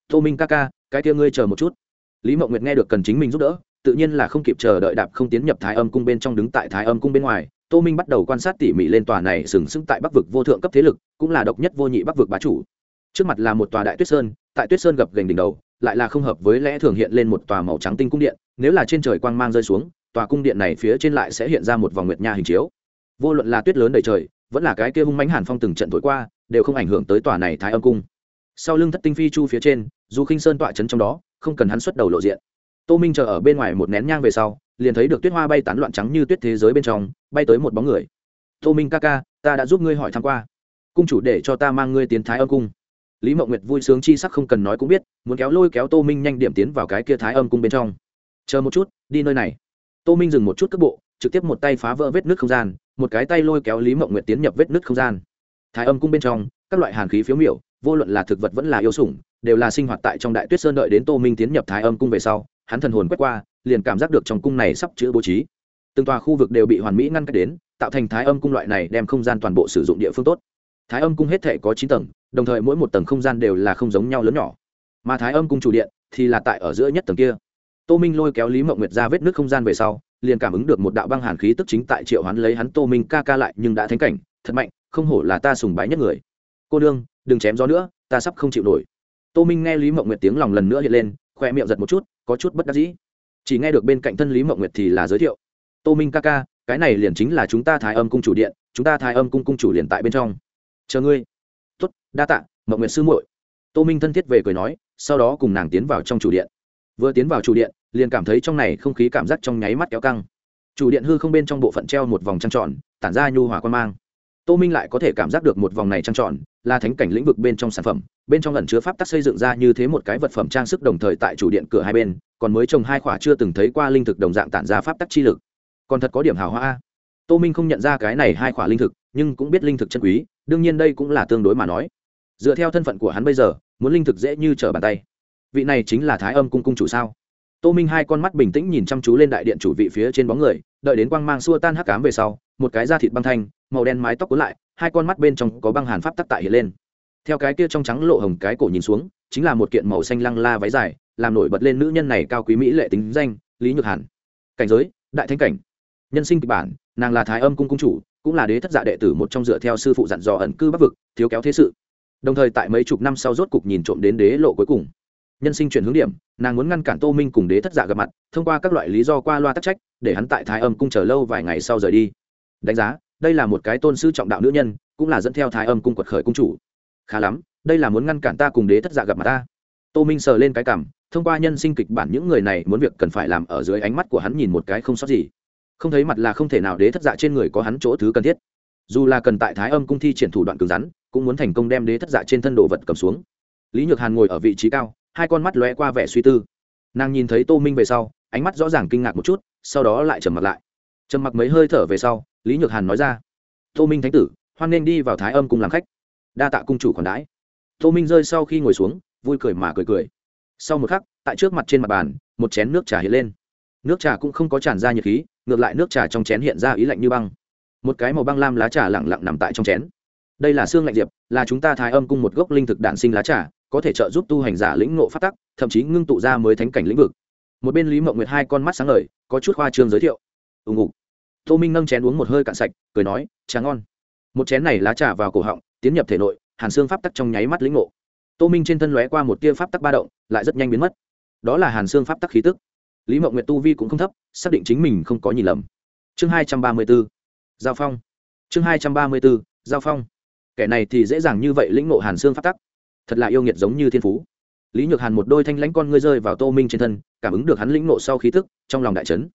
Tô minh ca ca, cái kia ngươi chờ một chút. Lý mộng nguyệt nghe được cần chính mình giúp đỡ tự nhiên là không kịp chờ đợi đạp không tiến nhập thái âm cung bên trong đứng tại thái âm cung bên ngoài, tô minh bắt đầu quan sát tỉ mỉ lên tòa này sừng sững tại bắc vực vô thượng cấp thế lực, cũng là độc nhất vô nhị bắc vực bá chủ. Trước mặt là một tòa đại tuyết sơn, tại tuyết sơn gập gành đỉnh đầu, lại là không hợp với lẽ thường hiện lên một tòa màu trắng tinh cung điện, nếu là trên trời quang mang rơi xuống, tòa cung điện này phía trên lại sẽ hiện ra một vòng nguyệt nha hình chiếu. Vô luận là tuyết lớn đầy trời, vẫn là cái kia hung mãnh hàn phong từng trận thổi qua, đều không ảnh hưởng tới tòa này thái âm cung. Sau lưng thất tinh phi chu phía trên, dù khinh sơn tọa trấn trong đó, không cần hắn xuất đầu lộ diện tô minh chờ ở bên ngoài một nén nhang về sau, liền thấy được tuyết hoa bay tán loạn trắng như tuyết thế giới bên trong, bay tới một bóng người. Tô minh ca ca, ta đã giúp ngươi hỏi tham q u a cung chủ để cho ta mang ngươi tiến thái âm cung. Lý mộng nguyệt vui sướng chi sắc không cần nói cũng biết, muốn kéo lôi kéo tô minh nhanh điểm tiến vào cái kia thái âm cung bên trong. Chờ một chút, đi nơi này. Tô minh dừng một chút cước bộ, trực tiếp một tay phá vỡ vết nước không gian, một cái tay lôi kéo lý mộng nguyệt tiến nhập vết nước không gian. Thái âm cung bên trong, các loại hàn khí phiếu miểu, vô luận là thực vật vẫn là yêu sủng, đều là sinh hoạt tại trong đại tuyết sơn đợi đến tô minh tiến nhập thái âm cung về sau hắn thần hồn quét qua, liền cảm giác được trong cung này sắp chữa bố trí. Từng tòa khu vực đều bị hoàn mỹ ngăn cách đến, tạo thành thái âm cung loại này đem không gian toàn bộ sử dụng địa phương tốt. Thái âm cung hết thể có chín tầng, đồng thời mỗi một tầng không gian đều là không giống nhau lớn nhỏ. Mà thái âm cung chủ điện thì là tại ở giữa nhất tầng kia. Tô minh lôi kéo lý mộng nguyệt ra vết nước không gian về sau, liền cảm ứng được một đạo băng hàn khí tức chính tại triệu hắn lấy hắn tô minh ca ca lại, nhưng đã thánh cảnh, thật mạnh, không hổ là ta sùng bái nhất người. Cô đương đừng chém gió nữa, ta sắp không chịu nổi. Tô minh nghe lý mộng nguyệt tiếng lòng lần nữa hiện lên khoe miệng giật một chút, có chút bất đắc dĩ. Chỉ nghe được bên cạnh thân lý mộng nguyệt thì là giới thiệu, tô minh ca ca, cái này liền chính là chúng ta thái âm cung chủ điện, chúng ta thái âm cung cung chủ liền tại bên trong. Chờ ngươi. Tuất đa tạ, mộng nguyệt sư muội. Tô minh thân thiết về cười nói, sau đó cùng nàng tiến vào trong chủ điện. Vừa tiến vào chủ điện, liền cảm thấy trong này không khí cảm giác trong nháy mắt kéo căng. Chủ điện hư không bên trong bộ phận treo một vòng trăng tròn, tản ra nhu hòa quan mang. Tô minh lại có thể cảm giác được một vòng này trăng tròn, là thánh cảnh lĩnh vực bên trong sản phẩm bên trong ẩn chứa pháp tắc xây dựng ra như thế một cái vật phẩm trang sức đồng thời tại chủ điện cửa hai bên, còn mới trồng hai khỏa chưa từng thấy qua linh thực đồng dạng tản ra pháp tắc chi lực. Còn thật có điểm hào hoa tô minh không nhận ra cái này hai khỏa linh thực, nhưng cũng biết linh thực chân quý, đương nhiên đây cũng là tương đối mà nói. Dựa theo thân phận của hắn bây giờ, muốn linh thực dễ như trở bàn tay. Vị này chính là thái âm cung cung chủ sao? Tô minh hai con mắt bình tĩnh nhìn chăm chú lên đại điện chủ vị phía trên bóng người, đợi đến quang mang xua tan hắc cám về sau, một cái da thịt băng thanh, màu đen mái tóc cuốn lại, hai con mắt bên trong có băng hàn pháp tắc tại hiện lên theo cái kia trong trắng lộ hồng cái cổ nhìn xuống, chính là một kiện màu xanh lăng la váy dài, làm nổi bật lên nữ nhân này cao quý mỹ lệ tính danh, lý nhược hàn. Cảnh giới, đại thánh cảnh. Nhân sinh kịch bản, nàng là thái âm cung cung chủ, cũng là đế thất dạ đệ tử một trong dựa theo sư phụ dặn dò ẩn cư bắc vực, thiếu kéo thế sự. Đồng thời tại mấy chục năm sau rốt cục nhìn trộm đến đế lộ cuối cùng. Nhân sinh chuyển hướng điểm, nàng muốn ngăn cản tô minh cùng đế thất dạ gặp mặt, thông qua các loại lý do qua loa tắc trách, để hắn tại thái âm cung chờ lâu vài ngày sau rời đi. Đánh giá, đây là một cái tôn sư trọng đạo nữ nhân, cũng là dẫn theo thái âm cung quật khởi cung chủ khá lắm, đây là muốn ngăn cản ta cùng đế thất dạ gặp mặt ta. Tô minh sờ lên cái cảm, thông qua nhân sinh kịch bản những người này muốn việc cần phải làm ở dưới ánh mắt của hắn nhìn một cái không sót gì. Không thấy mặt là không thể nào đế thất dạ trên người có hắn chỗ thứ cần thiết. Dù là cần tại thái âm cung thi triển thủ đoạn cứng rắn, cũng muốn thành công đem đế thất dạ trên thân đồ vật cầm xuống. Lý nhược hàn ngồi ở vị trí cao, hai con mắt lóe qua vẻ suy tư. Nàng nhìn thấy tô minh về sau, ánh mắt rõ ràng kinh ngạc một chút, sau đó lại trầm mặc lại. Trầm mặc mấy hơi thở về sau, lý nhược hàn nói ra, tô minh thánh tử, hoan nên đi vào thái âm cung làm khách đa tạ cung chủ còn đãi. Tô minh rơi sau khi ngồi xuống, vui cười mà cười cười. Sau một khắc, tại trước mặt trên mặt bàn, một chén nước trà hiện lên. Nước trà cũng không có tràn ra nhiệt khí, ngược lại nước trà trong chén hiện ra ý lạnh như băng. Một cái màu băng lam lá trà lẳng lặng nằm tại trong chén. Đây là xương lạnh diệp, là chúng ta thái âm cung một gốc linh thực đạn sinh lá trà, có thể trợ giúp tu hành giả lĩnh ngộ phát tắc, thậm chí ngưng tụ ra mới thánh cảnh lĩnh vực. Một bên lý mộng nguyệt hai con mắt sáng ngời, có chút khoa trương giới thiệu. Ù ngục tô minh nâng chén uống một hơi cạn sạch, cười nói, trà ngon. Một chén này lá trà vào cổ họng tiến nhập thể nội, hàn xương pháp tắc trong nháy mắt lĩnh ngộ. Tô minh trên thân lóe qua một tia pháp tắc ba động, lại rất nhanh biến mất. Đó là hàn xương pháp tắc khí tức. Lý mộng nguyệt tu vi cũng không thấp, xác định chính mình không có nhìn lầm. Chương hai trăm ba mươi b ố giao phong. Chương hai trăm ba mươi b ố giao phong. Kẻ này thì dễ dàng như vậy lĩnh ngộ hàn xương pháp tắc. Thật là yêu nghiệt giống như thiên phú. Lý nhược hàn một đôi thanh lãnh con ngươi rơi vào tô minh trên thân, cảm ứng được hắn lĩnh ngộ sau khí tức, trong lòng đại trấn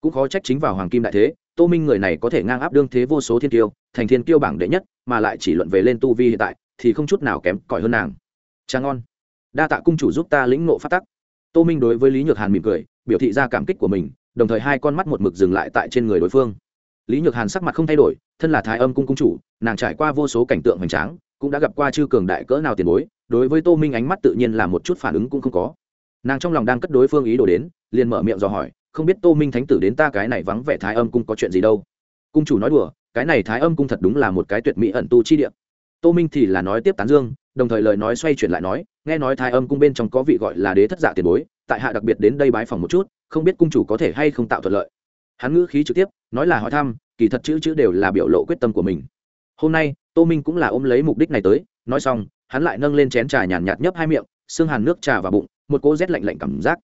cũng khó trách chính vào hoàng kim đại thế tô minh người này có thể ngang áp đương thế vô số thiên tiêu thành thiên tiêu bảng đệ nhất, mà lại chỉ luận về lên tu vi hiện tại, thì không chút nào kém cỏi hơn nàng. Trang ngon. Đa tạ cung chủ giúp ta lĩnh nộ phát tắc. Tô minh đối với lý nhược hàn mỉm cười, biểu thị ra cảm kích của mình, đồng thời hai con mắt một mực dừng lại tại trên người đối phương. Lý nhược hàn sắc mặt không thay đổi, thân là thái âm cung cung chủ, nàng trải qua vô số cảnh tượng hoành tráng, cũng đã gặp qua chư cường đại cỡ nào tiền bối, đối với tô minh ánh mắt tự nhiên là một chút phản ứng cũng không có. Nàng trong lòng đang cất đối phương ý đồ đến, liền mở miệng dò hỏi không biết tô minh thánh tử đến ta cái này vắng vẻ thái âm cung có chuyện gì đâu. Cung chủ nói đùa, cái này thái âm cung thật đúng là một cái tuyệt mỹ ẩn tu chi địa. Tô minh thì là nói tiếp tán dương, đồng thời lời nói xoay chuyển lại nói, nghe nói thái âm cung bên trong có vị gọi là đế thất giả tiền bối, tại hạ đặc biệt đến đây bái phòng một chút, không biết cung chủ có thể hay không tạo thuận lợi. Hắn ngữ khí trực tiếp, nói là hỏi thăm, kỳ thật chữ chữ đều là biểu lộ quyết tâm của mình. Hôm nay, tô minh cũng là ôm lấy mục đích này tới, nói xong, hắn lại nâng lên chén trà nhàn nhạt nhấp hai miệng, xương hàn nước trà vào bụng, một cỗ rét lạnh lạnh cảm giác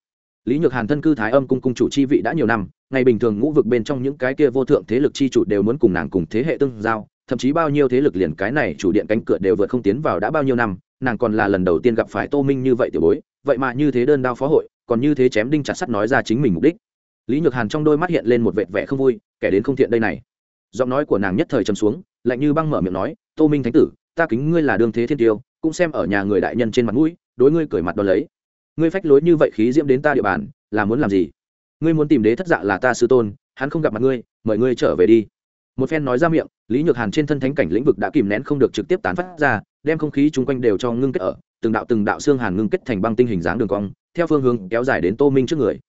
lý nhược hàn thân cư thái âm cung cung chủ chi vị đã nhiều năm, ngày bình thường ngũ vực bên trong những cái kia vô thượng thế lực chi chủ đều muốn cùng nàng cùng thế hệ tương giao, thậm chí bao nhiêu thế lực liền cái này chủ điện cánh cửa đều vượt không tiến vào đã bao nhiêu năm, nàng còn là lần đầu tiên gặp phải tô minh như vậy tiểu bối, vậy mà như thế đơn đao phó hội, còn như thế chém đinh chặt sắt nói ra chính mình mục đích. Lý nhược hàn trong đôi mắt hiện lên một vệt vẻ không vui, kẻ đến không thiện đây này. Giọng nói của nàng nhất thời trầm xuống, lạnh như băng mở miệng nói, tô minh thánh tử, ta kính ngươi là đương thế thiên tiêu, cũng xem ở nhà người đại nhân trên mặt mũi, đối ngươi cười mặt đ ó lấy ngươi phách lối như vậy khí diễm đến ta địa bàn, là muốn làm gì? Ngươi muốn tìm đế thất dạ là ta sư tôn, hắn không gặp mặt ngươi, mời ngươi trở về đi. Một phen nói ra miệng, lý nhược hàn trên thân thánh cảnh lĩnh vực đã kìm nén không được trực tiếp tán phát ra, đem không khí chung quanh đều cho ngưng kết ở, từng đạo từng đạo xương hàn ngưng kết thành băng tinh hình dáng đường cong, theo phương hướng kéo dài đến tô minh trước người.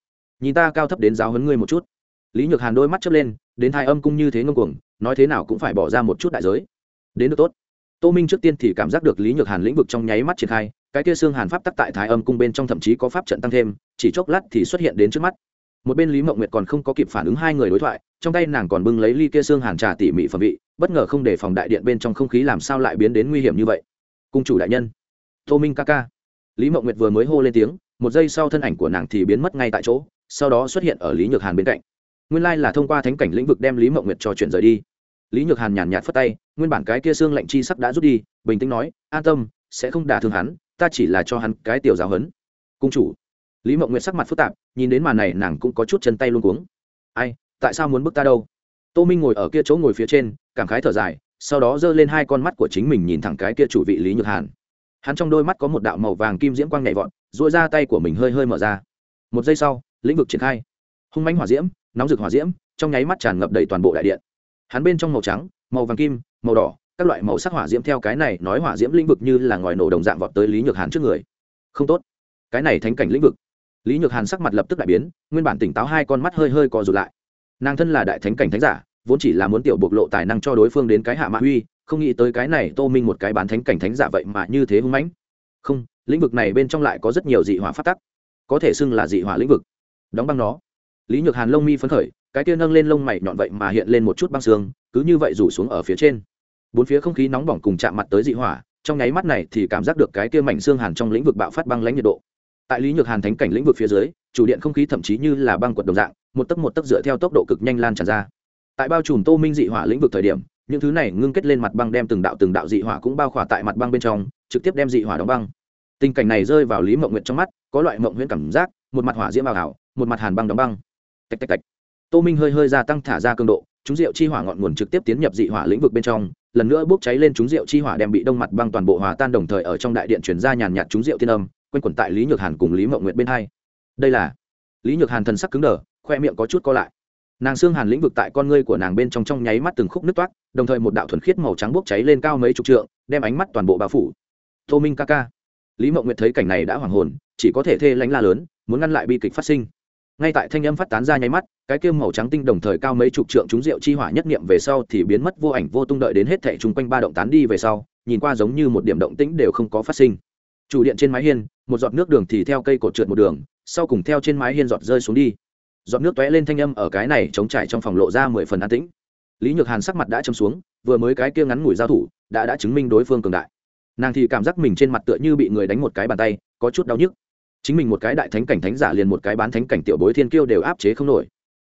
Nhìn ta cao thấp đến giáo hấn ngươi một chút. Lý nhược hàn đôi mắt chớp lên, đến thai âm cung như thế ngông cuồng, nói thế nào cũng phải bỏ ra một chút đại giới. Đến được tốt. Tô minh trước tiên thì cảm giác được lý nhược hàn lĩnh vực trong nháy mắt triển khai cái kia xương hàn pháp tắc tại thái âm cung bên trong thậm chí có pháp trận tăng thêm, chỉ chốc lát thì xuất hiện đến trước mắt. Một bên lý mộng nguyệt còn không có kịp phản ứng hai người đối thoại, trong tay nàng còn bưng lấy ly kia xương hàn trà tỉ mỉ phẩm vị, bất ngờ không để phòng đại điện bên trong không khí làm sao lại biến đến nguy hiểm như vậy. Cung chủ đại nhân, tô minh ca ca. Lý mộng nguyệt vừa mới hô lên tiếng, một giây sau thân ảnh của nàng thì biến mất ngay tại chỗ, sau đó xuất hiện ở lý nhược hàn bên cạnh. Nguyên lai là thông qua thánh cảnh lĩnh vực đem lý mộng nguyệt cho chuyển rời đi. Lý nhược hàn nhàn nhạt phất tay, nguyên bản cái kia xương lạnh chi sắc đã rút đi, bình tĩnh nói, an tâm, sẽ không đả thương hắn ta chỉ là cho hắn cái tiểu giáo hấn. Cung chủ. Lý mộng nguyệt sắc mặt phức tạp, nhìn đến màn này nàng cũng có chút chân tay luôn cuống. Ai, tại sao muốn bức ta đâu? Tô minh ngồi ở kia chỗ ngồi phía trên, cảm khái thở dài, sau đó giơ lên hai con mắt của chính mình nhìn thẳng cái kia chủ vị lý nhược hàn. Hắn trong đôi mắt có một đạo màu vàng kim diễm quang nhảy vọt dội ra tay của mình hơi hơi mở ra. Một giây sau, lĩnh vực triển khai. Hung mánh hỏa diễm, nóng rực hỏa diễm, trong nháy mắt tràn ngập đầy toàn bộ đại điện. Hắn bên trong màu trắng, màu vàng kim, màu đỏ các loại màu sắc hỏa diễm theo cái này nói hỏa diễm lĩnh vực như là ngòi nổ đồng dạng vọt tới lý nhược hàn trước người. Không tốt. Cái này thánh cảnh lĩnh vực. Lý nhược hàn sắc mặt lập tức đại biến, nguyên bản tỉnh táo hai con mắt hơi hơi co rụt lại. Nàng thân là đại thánh cảnh thánh giả, vốn chỉ là muốn tiểu bộc lộ tài năng cho đối phương đến cái hạ mạ huy không nghĩ tới cái này tô minh một cái bán thánh cảnh thánh giả vậy mà như thế hung mãnh. Không, lĩnh vực này bên trong lại có rất nhiều dị hỏa phát tắc, có thể xưng là dị hỏa lĩnh vực. Đóng băng nó. Lý nhược hàn lông mi phấn khởi, cái kia nâng lên lông mày nhọn vậy mà hiện lên một chút băng xương, cứ như vậy rủ xuống ở phía trên bốn phía không khí nóng bỏng cùng chạm mặt tới dị hỏa, trong nháy mắt này thì cảm giác được cái kia mảnh xương hàn trong lĩnh vực bạo phát băng lãnh nhiệt độ. Tại lý nhược hàn thánh cảnh lĩnh vực phía dưới, chủ điện không khí thậm chí như là băng quật đồng dạng, một tấc một tấc dựa theo tốc độ cực nhanh lan tràn ra. Tại bao trùm tô minh dị hỏa lĩnh vực thời điểm, những thứ này ngưng kết lên mặt băng đem từng đạo từng đạo dị hỏa cũng bao khỏa tại mặt băng bên trong, trực tiếp đem dị hỏa đóng băng. Tình cảnh này rơi vào lý mộng nguyện trong mắt, có loại mộng huyễn cảm giác, một mặt hỏa diễm vào hảo một mặt hàn băng đóng băng. Tạch tạch tạch. Tô minh hơi hơi gia tăng thả ra cường độ chúng rượu chi hỏa ngọn nguồn trực tiếp tiến nhập dị hỏa lĩnh vực bên trong, lần nữa bốc cháy lên chúng rượu chi hỏa đem bị đông mặt băng toàn bộ hòa tan đồng thời ở trong đại điện chuyển ra nhàn nhạt chúng rượu thiên âm, quanh quẩn tại lý nhược hàn cùng lý mộng nguyện bên hai. Đây là lý nhược hàn thần sắc cứng đờ, khoe miệng có chút co lại. Nàng xương hàn lĩnh vực tại con ngươi của nàng bên trong trong nháy mắt từng khúc nước toát, đồng thời một đạo thuần khiết màu trắng bốc cháy lên cao mấy chục trượng, đem ánh mắt toàn bộ bao phủ. Tô minh ca ca. Lý mộng nguyệt thấy cảnh này đã hoảng hồn, chỉ có thể thê lánh la lớn, muốn ngăn lại bi kịch phát sinh ngay tại thanh âm phát tán ra nháy mắt, cái kia màu trắng tinh đồng thời cao mấy chục trượng chúng rượu chi hỏa nhất niệm về sau thì biến mất vô ảnh vô tung đợi đến hết thệ chung quanh ba động tán đi về sau, nhìn qua giống như một điểm động tĩnh đều không có phát sinh. Chủ điện trên mái hiên, một giọt nước đường thì theo cây cột trượt một đường, sau cùng theo trên mái hiên giọt rơi xuống đi. Giọt nước tóe lên thanh âm ở cái này chống trải trong phòng lộ ra mười phần an tĩnh. Lý nhược hàn sắc mặt đã châm xuống, vừa mới cái kia ngắn ngủi giao thủ, đã đã chứng minh đối phương cường đại. Nàng thì cảm giác mình trên mặt tựa như bị người đánh một cái bàn tay, có chút đau nhức chính mình một cái đại thánh cảnh thánh giả liền một cái bán thánh cảnh tiểu bối thiên kiêu đều áp chế không nổi.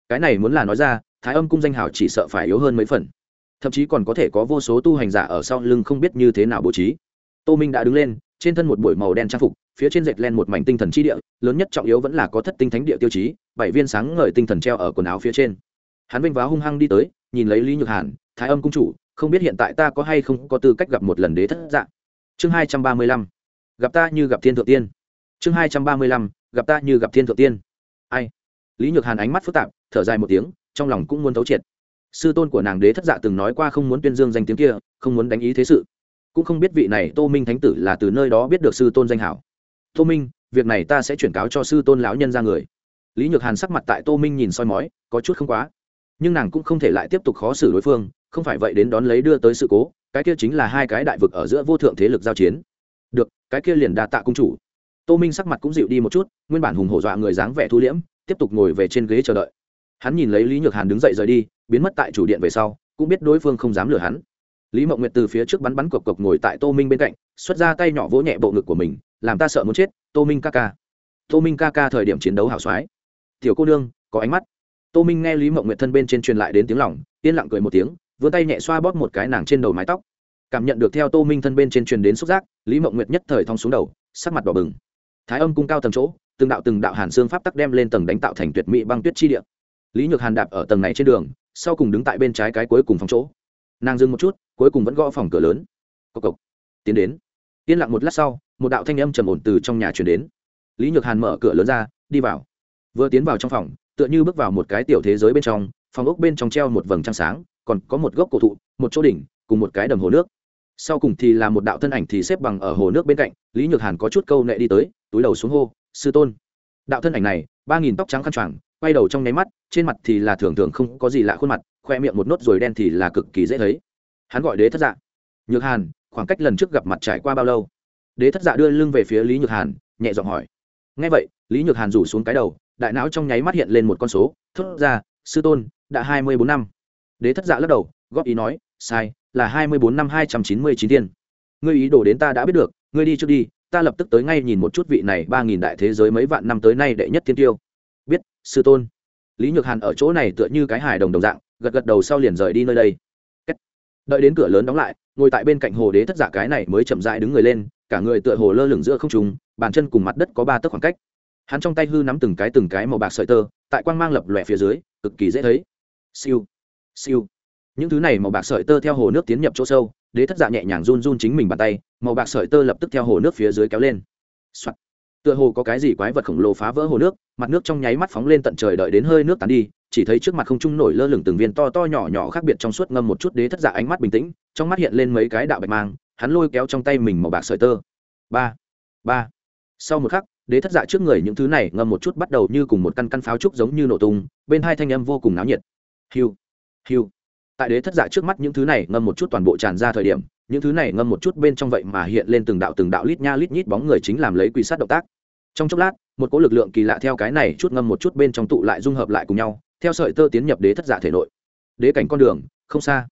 Cái này muốn là nói ra, thái âm cung danh hào chỉ sợ phải yếu hơn mấy phần. Thậm chí còn có thể có vô số tu hành giả ở sau lưng không biết như thế nào bố trí. Tô minh đã đứng lên, trên thân một buổi màu đen trang phục, phía trên dệt len một mảnh tinh thần chi địa, lớn nhất trọng yếu vẫn là có thất tinh thánh địa tiêu chí, bảy viên sáng ngời tinh thần treo ở quần áo phía trên. Hắn vinh vá hung hăng đi tới, nhìn lấy lý nhược hàn, thái âm cung chủ, không biết hiện tại ta có hay không có tư cách gặp một lần đế thất dạng chương hai trăm ba mươi lăm. Gặp ta như gặp thiên thượng tiên chương hai trăm ba mươi lăm, gặp ta như gặp thiên thượng tiên. Ai? Lý nhược hàn ánh mắt phức tạp, thở dài một tiếng, trong lòng cũng muốn thấu triệt. Sư tôn của nàng đế thất dạ từng nói qua không muốn tuyên dương danh tiếng kia, không muốn đánh ý thế sự. Cũng không biết vị này tô minh thánh tử là từ nơi đó biết được sư tôn danh hảo. Tô minh, việc này ta sẽ chuyển cáo cho sư tôn lão nhân ra người. Lý nhược hàn sắc mặt tại tô minh nhìn soi mói, có chút không quá. Nhưng nàng cũng không thể lại tiếp tục khó xử đối phương, không phải vậy đến đón lấy đưa tới sự cố, cái kia chính là hai cái đại vực ở giữa vô thượng thế lực giao chiến. Được, cái kia liền đa tạ cung chủ tô minh sắc mặt cũng dịu đi một chút, nguyên bản hùng hổ dọa người dáng vẻ thu liễm, tiếp tục ngồi về trên ghế chờ đợi. Hắn nhìn lấy lý nhược hàn đứng dậy rời đi, biến mất tại chủ điện về sau, cũng biết đối phương không dám lừa hắn. Lý mộng nguyệt từ phía trước bắn bắn cộc cộc ngồi tại tô minh bên cạnh, xuất ra tay nhỏ vỗ nhẹ bộ ngực của mình, làm ta sợ muốn chết, tô minh ca ca. Tô minh ca ca thời điểm chiến đấu hảo soái tiểu cô nương, có ánh mắt. Tô minh nghe lý mộng nguyệt thân bên trên truyền lại đến tiếng lỏng yên lặng cười một tiếng, vươn tay nhẹ xoa bóp một cái nàng trên đầu mái tóc. Cảm nhận được theo tô minh thân bên trên truyền đến xúc giác, lý mộng nguyệt nhất thời thong xuống đầu, sắc mặt đỏ bừng thái âm cung cao tầng chỗ, từng đạo từng đạo hàn xương pháp tắc đem lên tầng đánh tạo thành tuyệt mỹ băng tuyết chi địa. Lý nhược hàn đạp ở tầng này trên đường, sau cùng đứng tại bên trái cái cuối cùng phòng chỗ. Nàng dừng một chút, cuối cùng vẫn gõ phòng cửa lớn. Cộc cộc. Tiến đến. Yên lặng một lát sau, một đạo thanh âm trầm ổn từ trong nhà chuyển đến. Lý nhược hàn mở cửa lớn ra, đi vào. Vừa tiến vào trong phòng, tựa như bước vào một cái tiểu thế giới bên trong, phòng ốc bên trong treo một vầng trăng sáng, còn có một gốc cổ thụ, một chỗ đỉnh, cùng một cái đầm hồ nước sau cùng thì là một đạo thân ảnh thì xếp bằng ở hồ nước bên cạnh, lý nhược hàn có chút câu nệ đi tới, túi đầu xuống hô, sư tôn. Đạo thân ảnh này, ba nghìn tóc trắng khăn choàng, quay đầu trong nháy mắt, trên mặt thì là thường thường không có gì lạ khuôn mặt, khoe miệng một nốt ruồi đen thì là cực kỳ dễ thấy. Hắn gọi đế thất dạ. Nhược hàn, khoảng cách lần trước gặp mặt trải qua bao lâu? Đế thất dạ đưa lưng về phía lý nhược hàn, nhẹ giọng hỏi. Ngay vậy, lý nhược hàn rủ xuống cái đầu, đại não trong nháy mắt hiện lên một con số, thốt ra, sư tôn, đã hai mươi bốn năm. Đế thất dạ lắc đầu, góp ý nói, sai là hai mươi bốn năm hai trăm chín mươi chín tiên ngươi ý đồ đến ta đã biết được, ngươi đi trước đi, ta lập tức tới ngay nhìn một chút vị này ba nghìn đại thế giới mấy vạn năm tới nay đệ nhất tiên tiêu. Biết, sư tôn. Lý nhược hàn ở chỗ này tựa như cái hài đồng đồng dạng, gật gật đầu sau liền rời đi nơi đây. Đợi đến cửa lớn đóng lại, ngồi tại bên cạnh hồ đế thất giả cái này mới chậm dại đứng người lên, cả người tựa hồ lơ lửng giữa không trùng bàn chân cùng mặt đất có ba tấc khoảng cách. Hắn trong tay hư nắm từng cái từng cái màu bạc sợi tơ, tại quang mang lập lòe phía dưới, cực kỳ dễ thấy. Siêu. Siêu những thứ này màu bạc sợi tơ theo hồ nước tiến nhập chỗ sâu, đế thất dạ nhẹ nhàng run run chính mình bàn tay, màu bạc sợi tơ lập tức theo hồ nước phía dưới kéo lên、Soạn. tựa hồ có cái gì quái vật khổng lồ phá vỡ hồ nước, mặt nước trong nháy mắt phóng lên tận trời đợi đến hơi nước tàn đi, chỉ thấy trước mặt không trung nổi lơ lửng từng viên to to nhỏ nhỏ khác biệt trong suốt ngâm một chút đế thất dạ ánh mắt bình tĩnh, trong mắt hiện lên mấy cái đạo bạch mang, hắn lôi kéo trong tay mình màu bạc sợi tơ. Ba. Ba. Sau một khắc, đế thất dạ trước người những thứ này ngâm một chút bắt đầu như cùng một căn căn pháo trúc giống như nổ tung, bên hai thanh âm vô cùng náo nhiệt. Hiu. Hiu tại đế thất giả trước mắt những thứ này ngâm một chút toàn bộ tràn ra thời điểm, những thứ này ngâm một chút bên trong vậy mà hiện lên từng đạo từng đạo lít nha lít nhít bóng người chính làm lấy quy sát động tác. Trong chốc lát, một cỗ lực lượng kỳ lạ theo cái này chút ngâm một chút bên trong tụ lại dung hợp lại cùng nhau, theo sợi tơ tiến nhập đế thất giả thể nội. Đế cảnh con đường, không xa.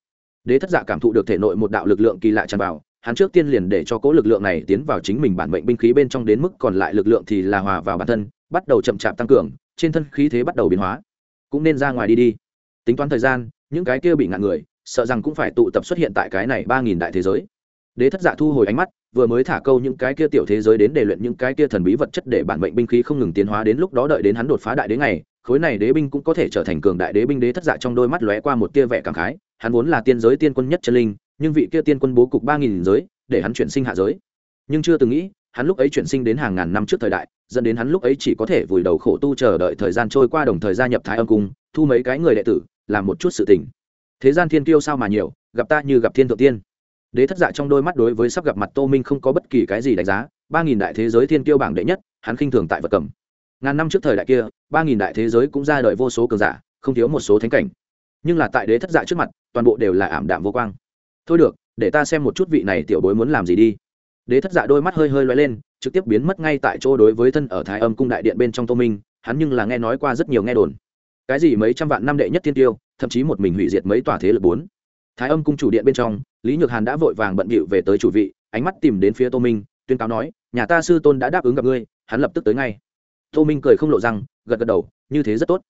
Đế thất giả cảm thụ được thể nội một đạo lực lượng kỳ lạ tràn vào, hắn trước tiên liền để cho cỗ lực lượng này tiến vào chính mình bản mệnh binh khí bên trong đến mức còn lại lực lượng thì là hòa vào bản thân, bắt đầu chậm chạp tăng cường, trên thân khí thế bắt đầu biến hóa. Cũng nên ra ngoài đi đi. Tính toán thời gian những cái kia bị ngạn người, sợ rằng cũng phải tụ tập xuất hiện tại cái này ba nghìn đại thế giới. Đế thất dạ thu hồi ánh mắt, vừa mới thả câu những cái kia tiểu thế giới đến để luyện những cái kia thần bí vật chất để bản mệnh binh khí không ngừng tiến hóa đến lúc đó đợi đến hắn đột phá đại đế ngày, khối này đế binh cũng có thể trở thành cường đại đế binh đế thất dạ trong đôi mắt lóe qua một tia vẻ cảm khái, hắn vốn là tiên giới tiên quân nhất chân linh, nhưng vị kia tiên quân bố cục ba nghìn giới, để hắn chuyển sinh hạ giới. Nhưng chưa từng nghĩ, hắn lúc ấy chuyển sinh đến hàng ngàn năm trước thời đại, dẫn đến hắn lúc ấy chỉ có thể vùi đầu khổ tu chờ đợi thời gian trôi qua đồng thời gia nhập thái âm cung, thu mấy cái người đệ tử làm một chút sự tình. Thế gian thiên kiêu sao mà nhiều, gặp ta như gặp thiên thượng tiên. Đế thất dạ trong đôi mắt đối với sắp gặp mặt tô minh không có bất kỳ cái gì đánh giá, ba nghìn đại thế giới thiên kiêu bảng đệ nhất, hắn khinh thường tại vật cầm. Ngàn năm trước thời đại kia, ba nghìn đại thế giới cũng ra đời vô số cường giả, không thiếu một số thánh cảnh. Nhưng là tại đế thất dạ trước mặt, toàn bộ đều là ảm đạm vô quang. Thôi được, để ta xem một chút vị này tiểu bối muốn làm gì đi. Đế thất dạ đôi mắt hơi hơi loay lên, trực tiếp biến mất ngay tại chỗ đối với thân ở thái âm cung đại điện bên trong tô minh, hắn nhưng là nghe nói qua rất nhiều nghe đồn cái gì mấy trăm vạn năm đệ nhất thiên tiêu, thậm chí một mình hủy diệt mấy tòa thế lực bốn. Thái âm cung chủ điện bên trong, lý nhược hàn đã vội vàng bận bịu về tới chủ vị, ánh mắt tìm đến phía tô minh, tuyên cáo nói, nhà ta sư tôn đã đáp ứng gặp ngươi, hắn lập tức tới ngay. Tô minh cười không lộ răng, gật gật đầu, như thế rất tốt.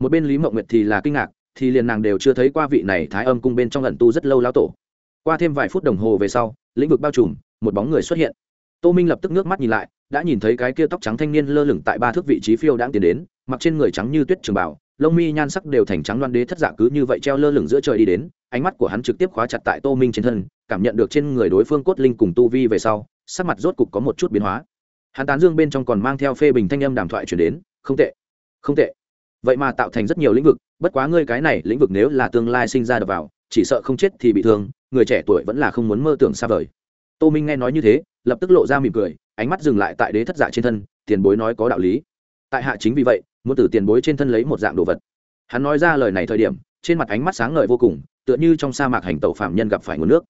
Một bên lý mộng nguyệt thì là kinh ngạc, thì liền nàng đều chưa thấy qua vị này thái âm cung bên trong lần tu rất lâu lao tổ. Qua thêm vài phút đồng hồ về sau, lĩnh vực bao trùm, một bóng người xuất hiện. Tô minh lập tức nước mắt nhìn lại, đã nhìn thấy cái kia tóc trắng thanh niên lơ lửng tại ba thước vị trí phiêu đang tiến đến, mặc trên người trắng như tuyết trường bảo lông mi nhan sắc đều thành trắng loan đế thất giả cứ như vậy treo lơ lửng giữa trời đi đến, ánh mắt của hắn trực tiếp khóa chặt tại tô minh trên thân, cảm nhận được trên người đối phương cốt linh cùng tu vi về sau, sắc mặt rốt cục có một chút biến hóa. Hắn tán dương bên trong còn mang theo phê bình thanh âm đàm thoại chuyển đến, không tệ không tệ. Vậy mà tạo thành rất nhiều lĩnh vực, bất quá ngươi cái này lĩnh vực nếu là tương lai sinh ra đập vào, chỉ sợ không chết thì bị thương, người trẻ tuổi vẫn là không muốn mơ tưởng xa vời. Tô minh nghe nói như thế, lập tức lộ ra mỉm cười, ánh mắt dừng lại tại đế thất giả trên thân, tiền bối nói có đạo lý. Tại hạ chính vì vậy muốn từ tiền bối trên thân lấy một dạng đồ vật. Hắn nói ra lời này thời điểm, trên mặt ánh mắt sáng ngời vô cùng, tựa như trong sa mạc hành tẩu phạm nhân gặp phải nguồn nước.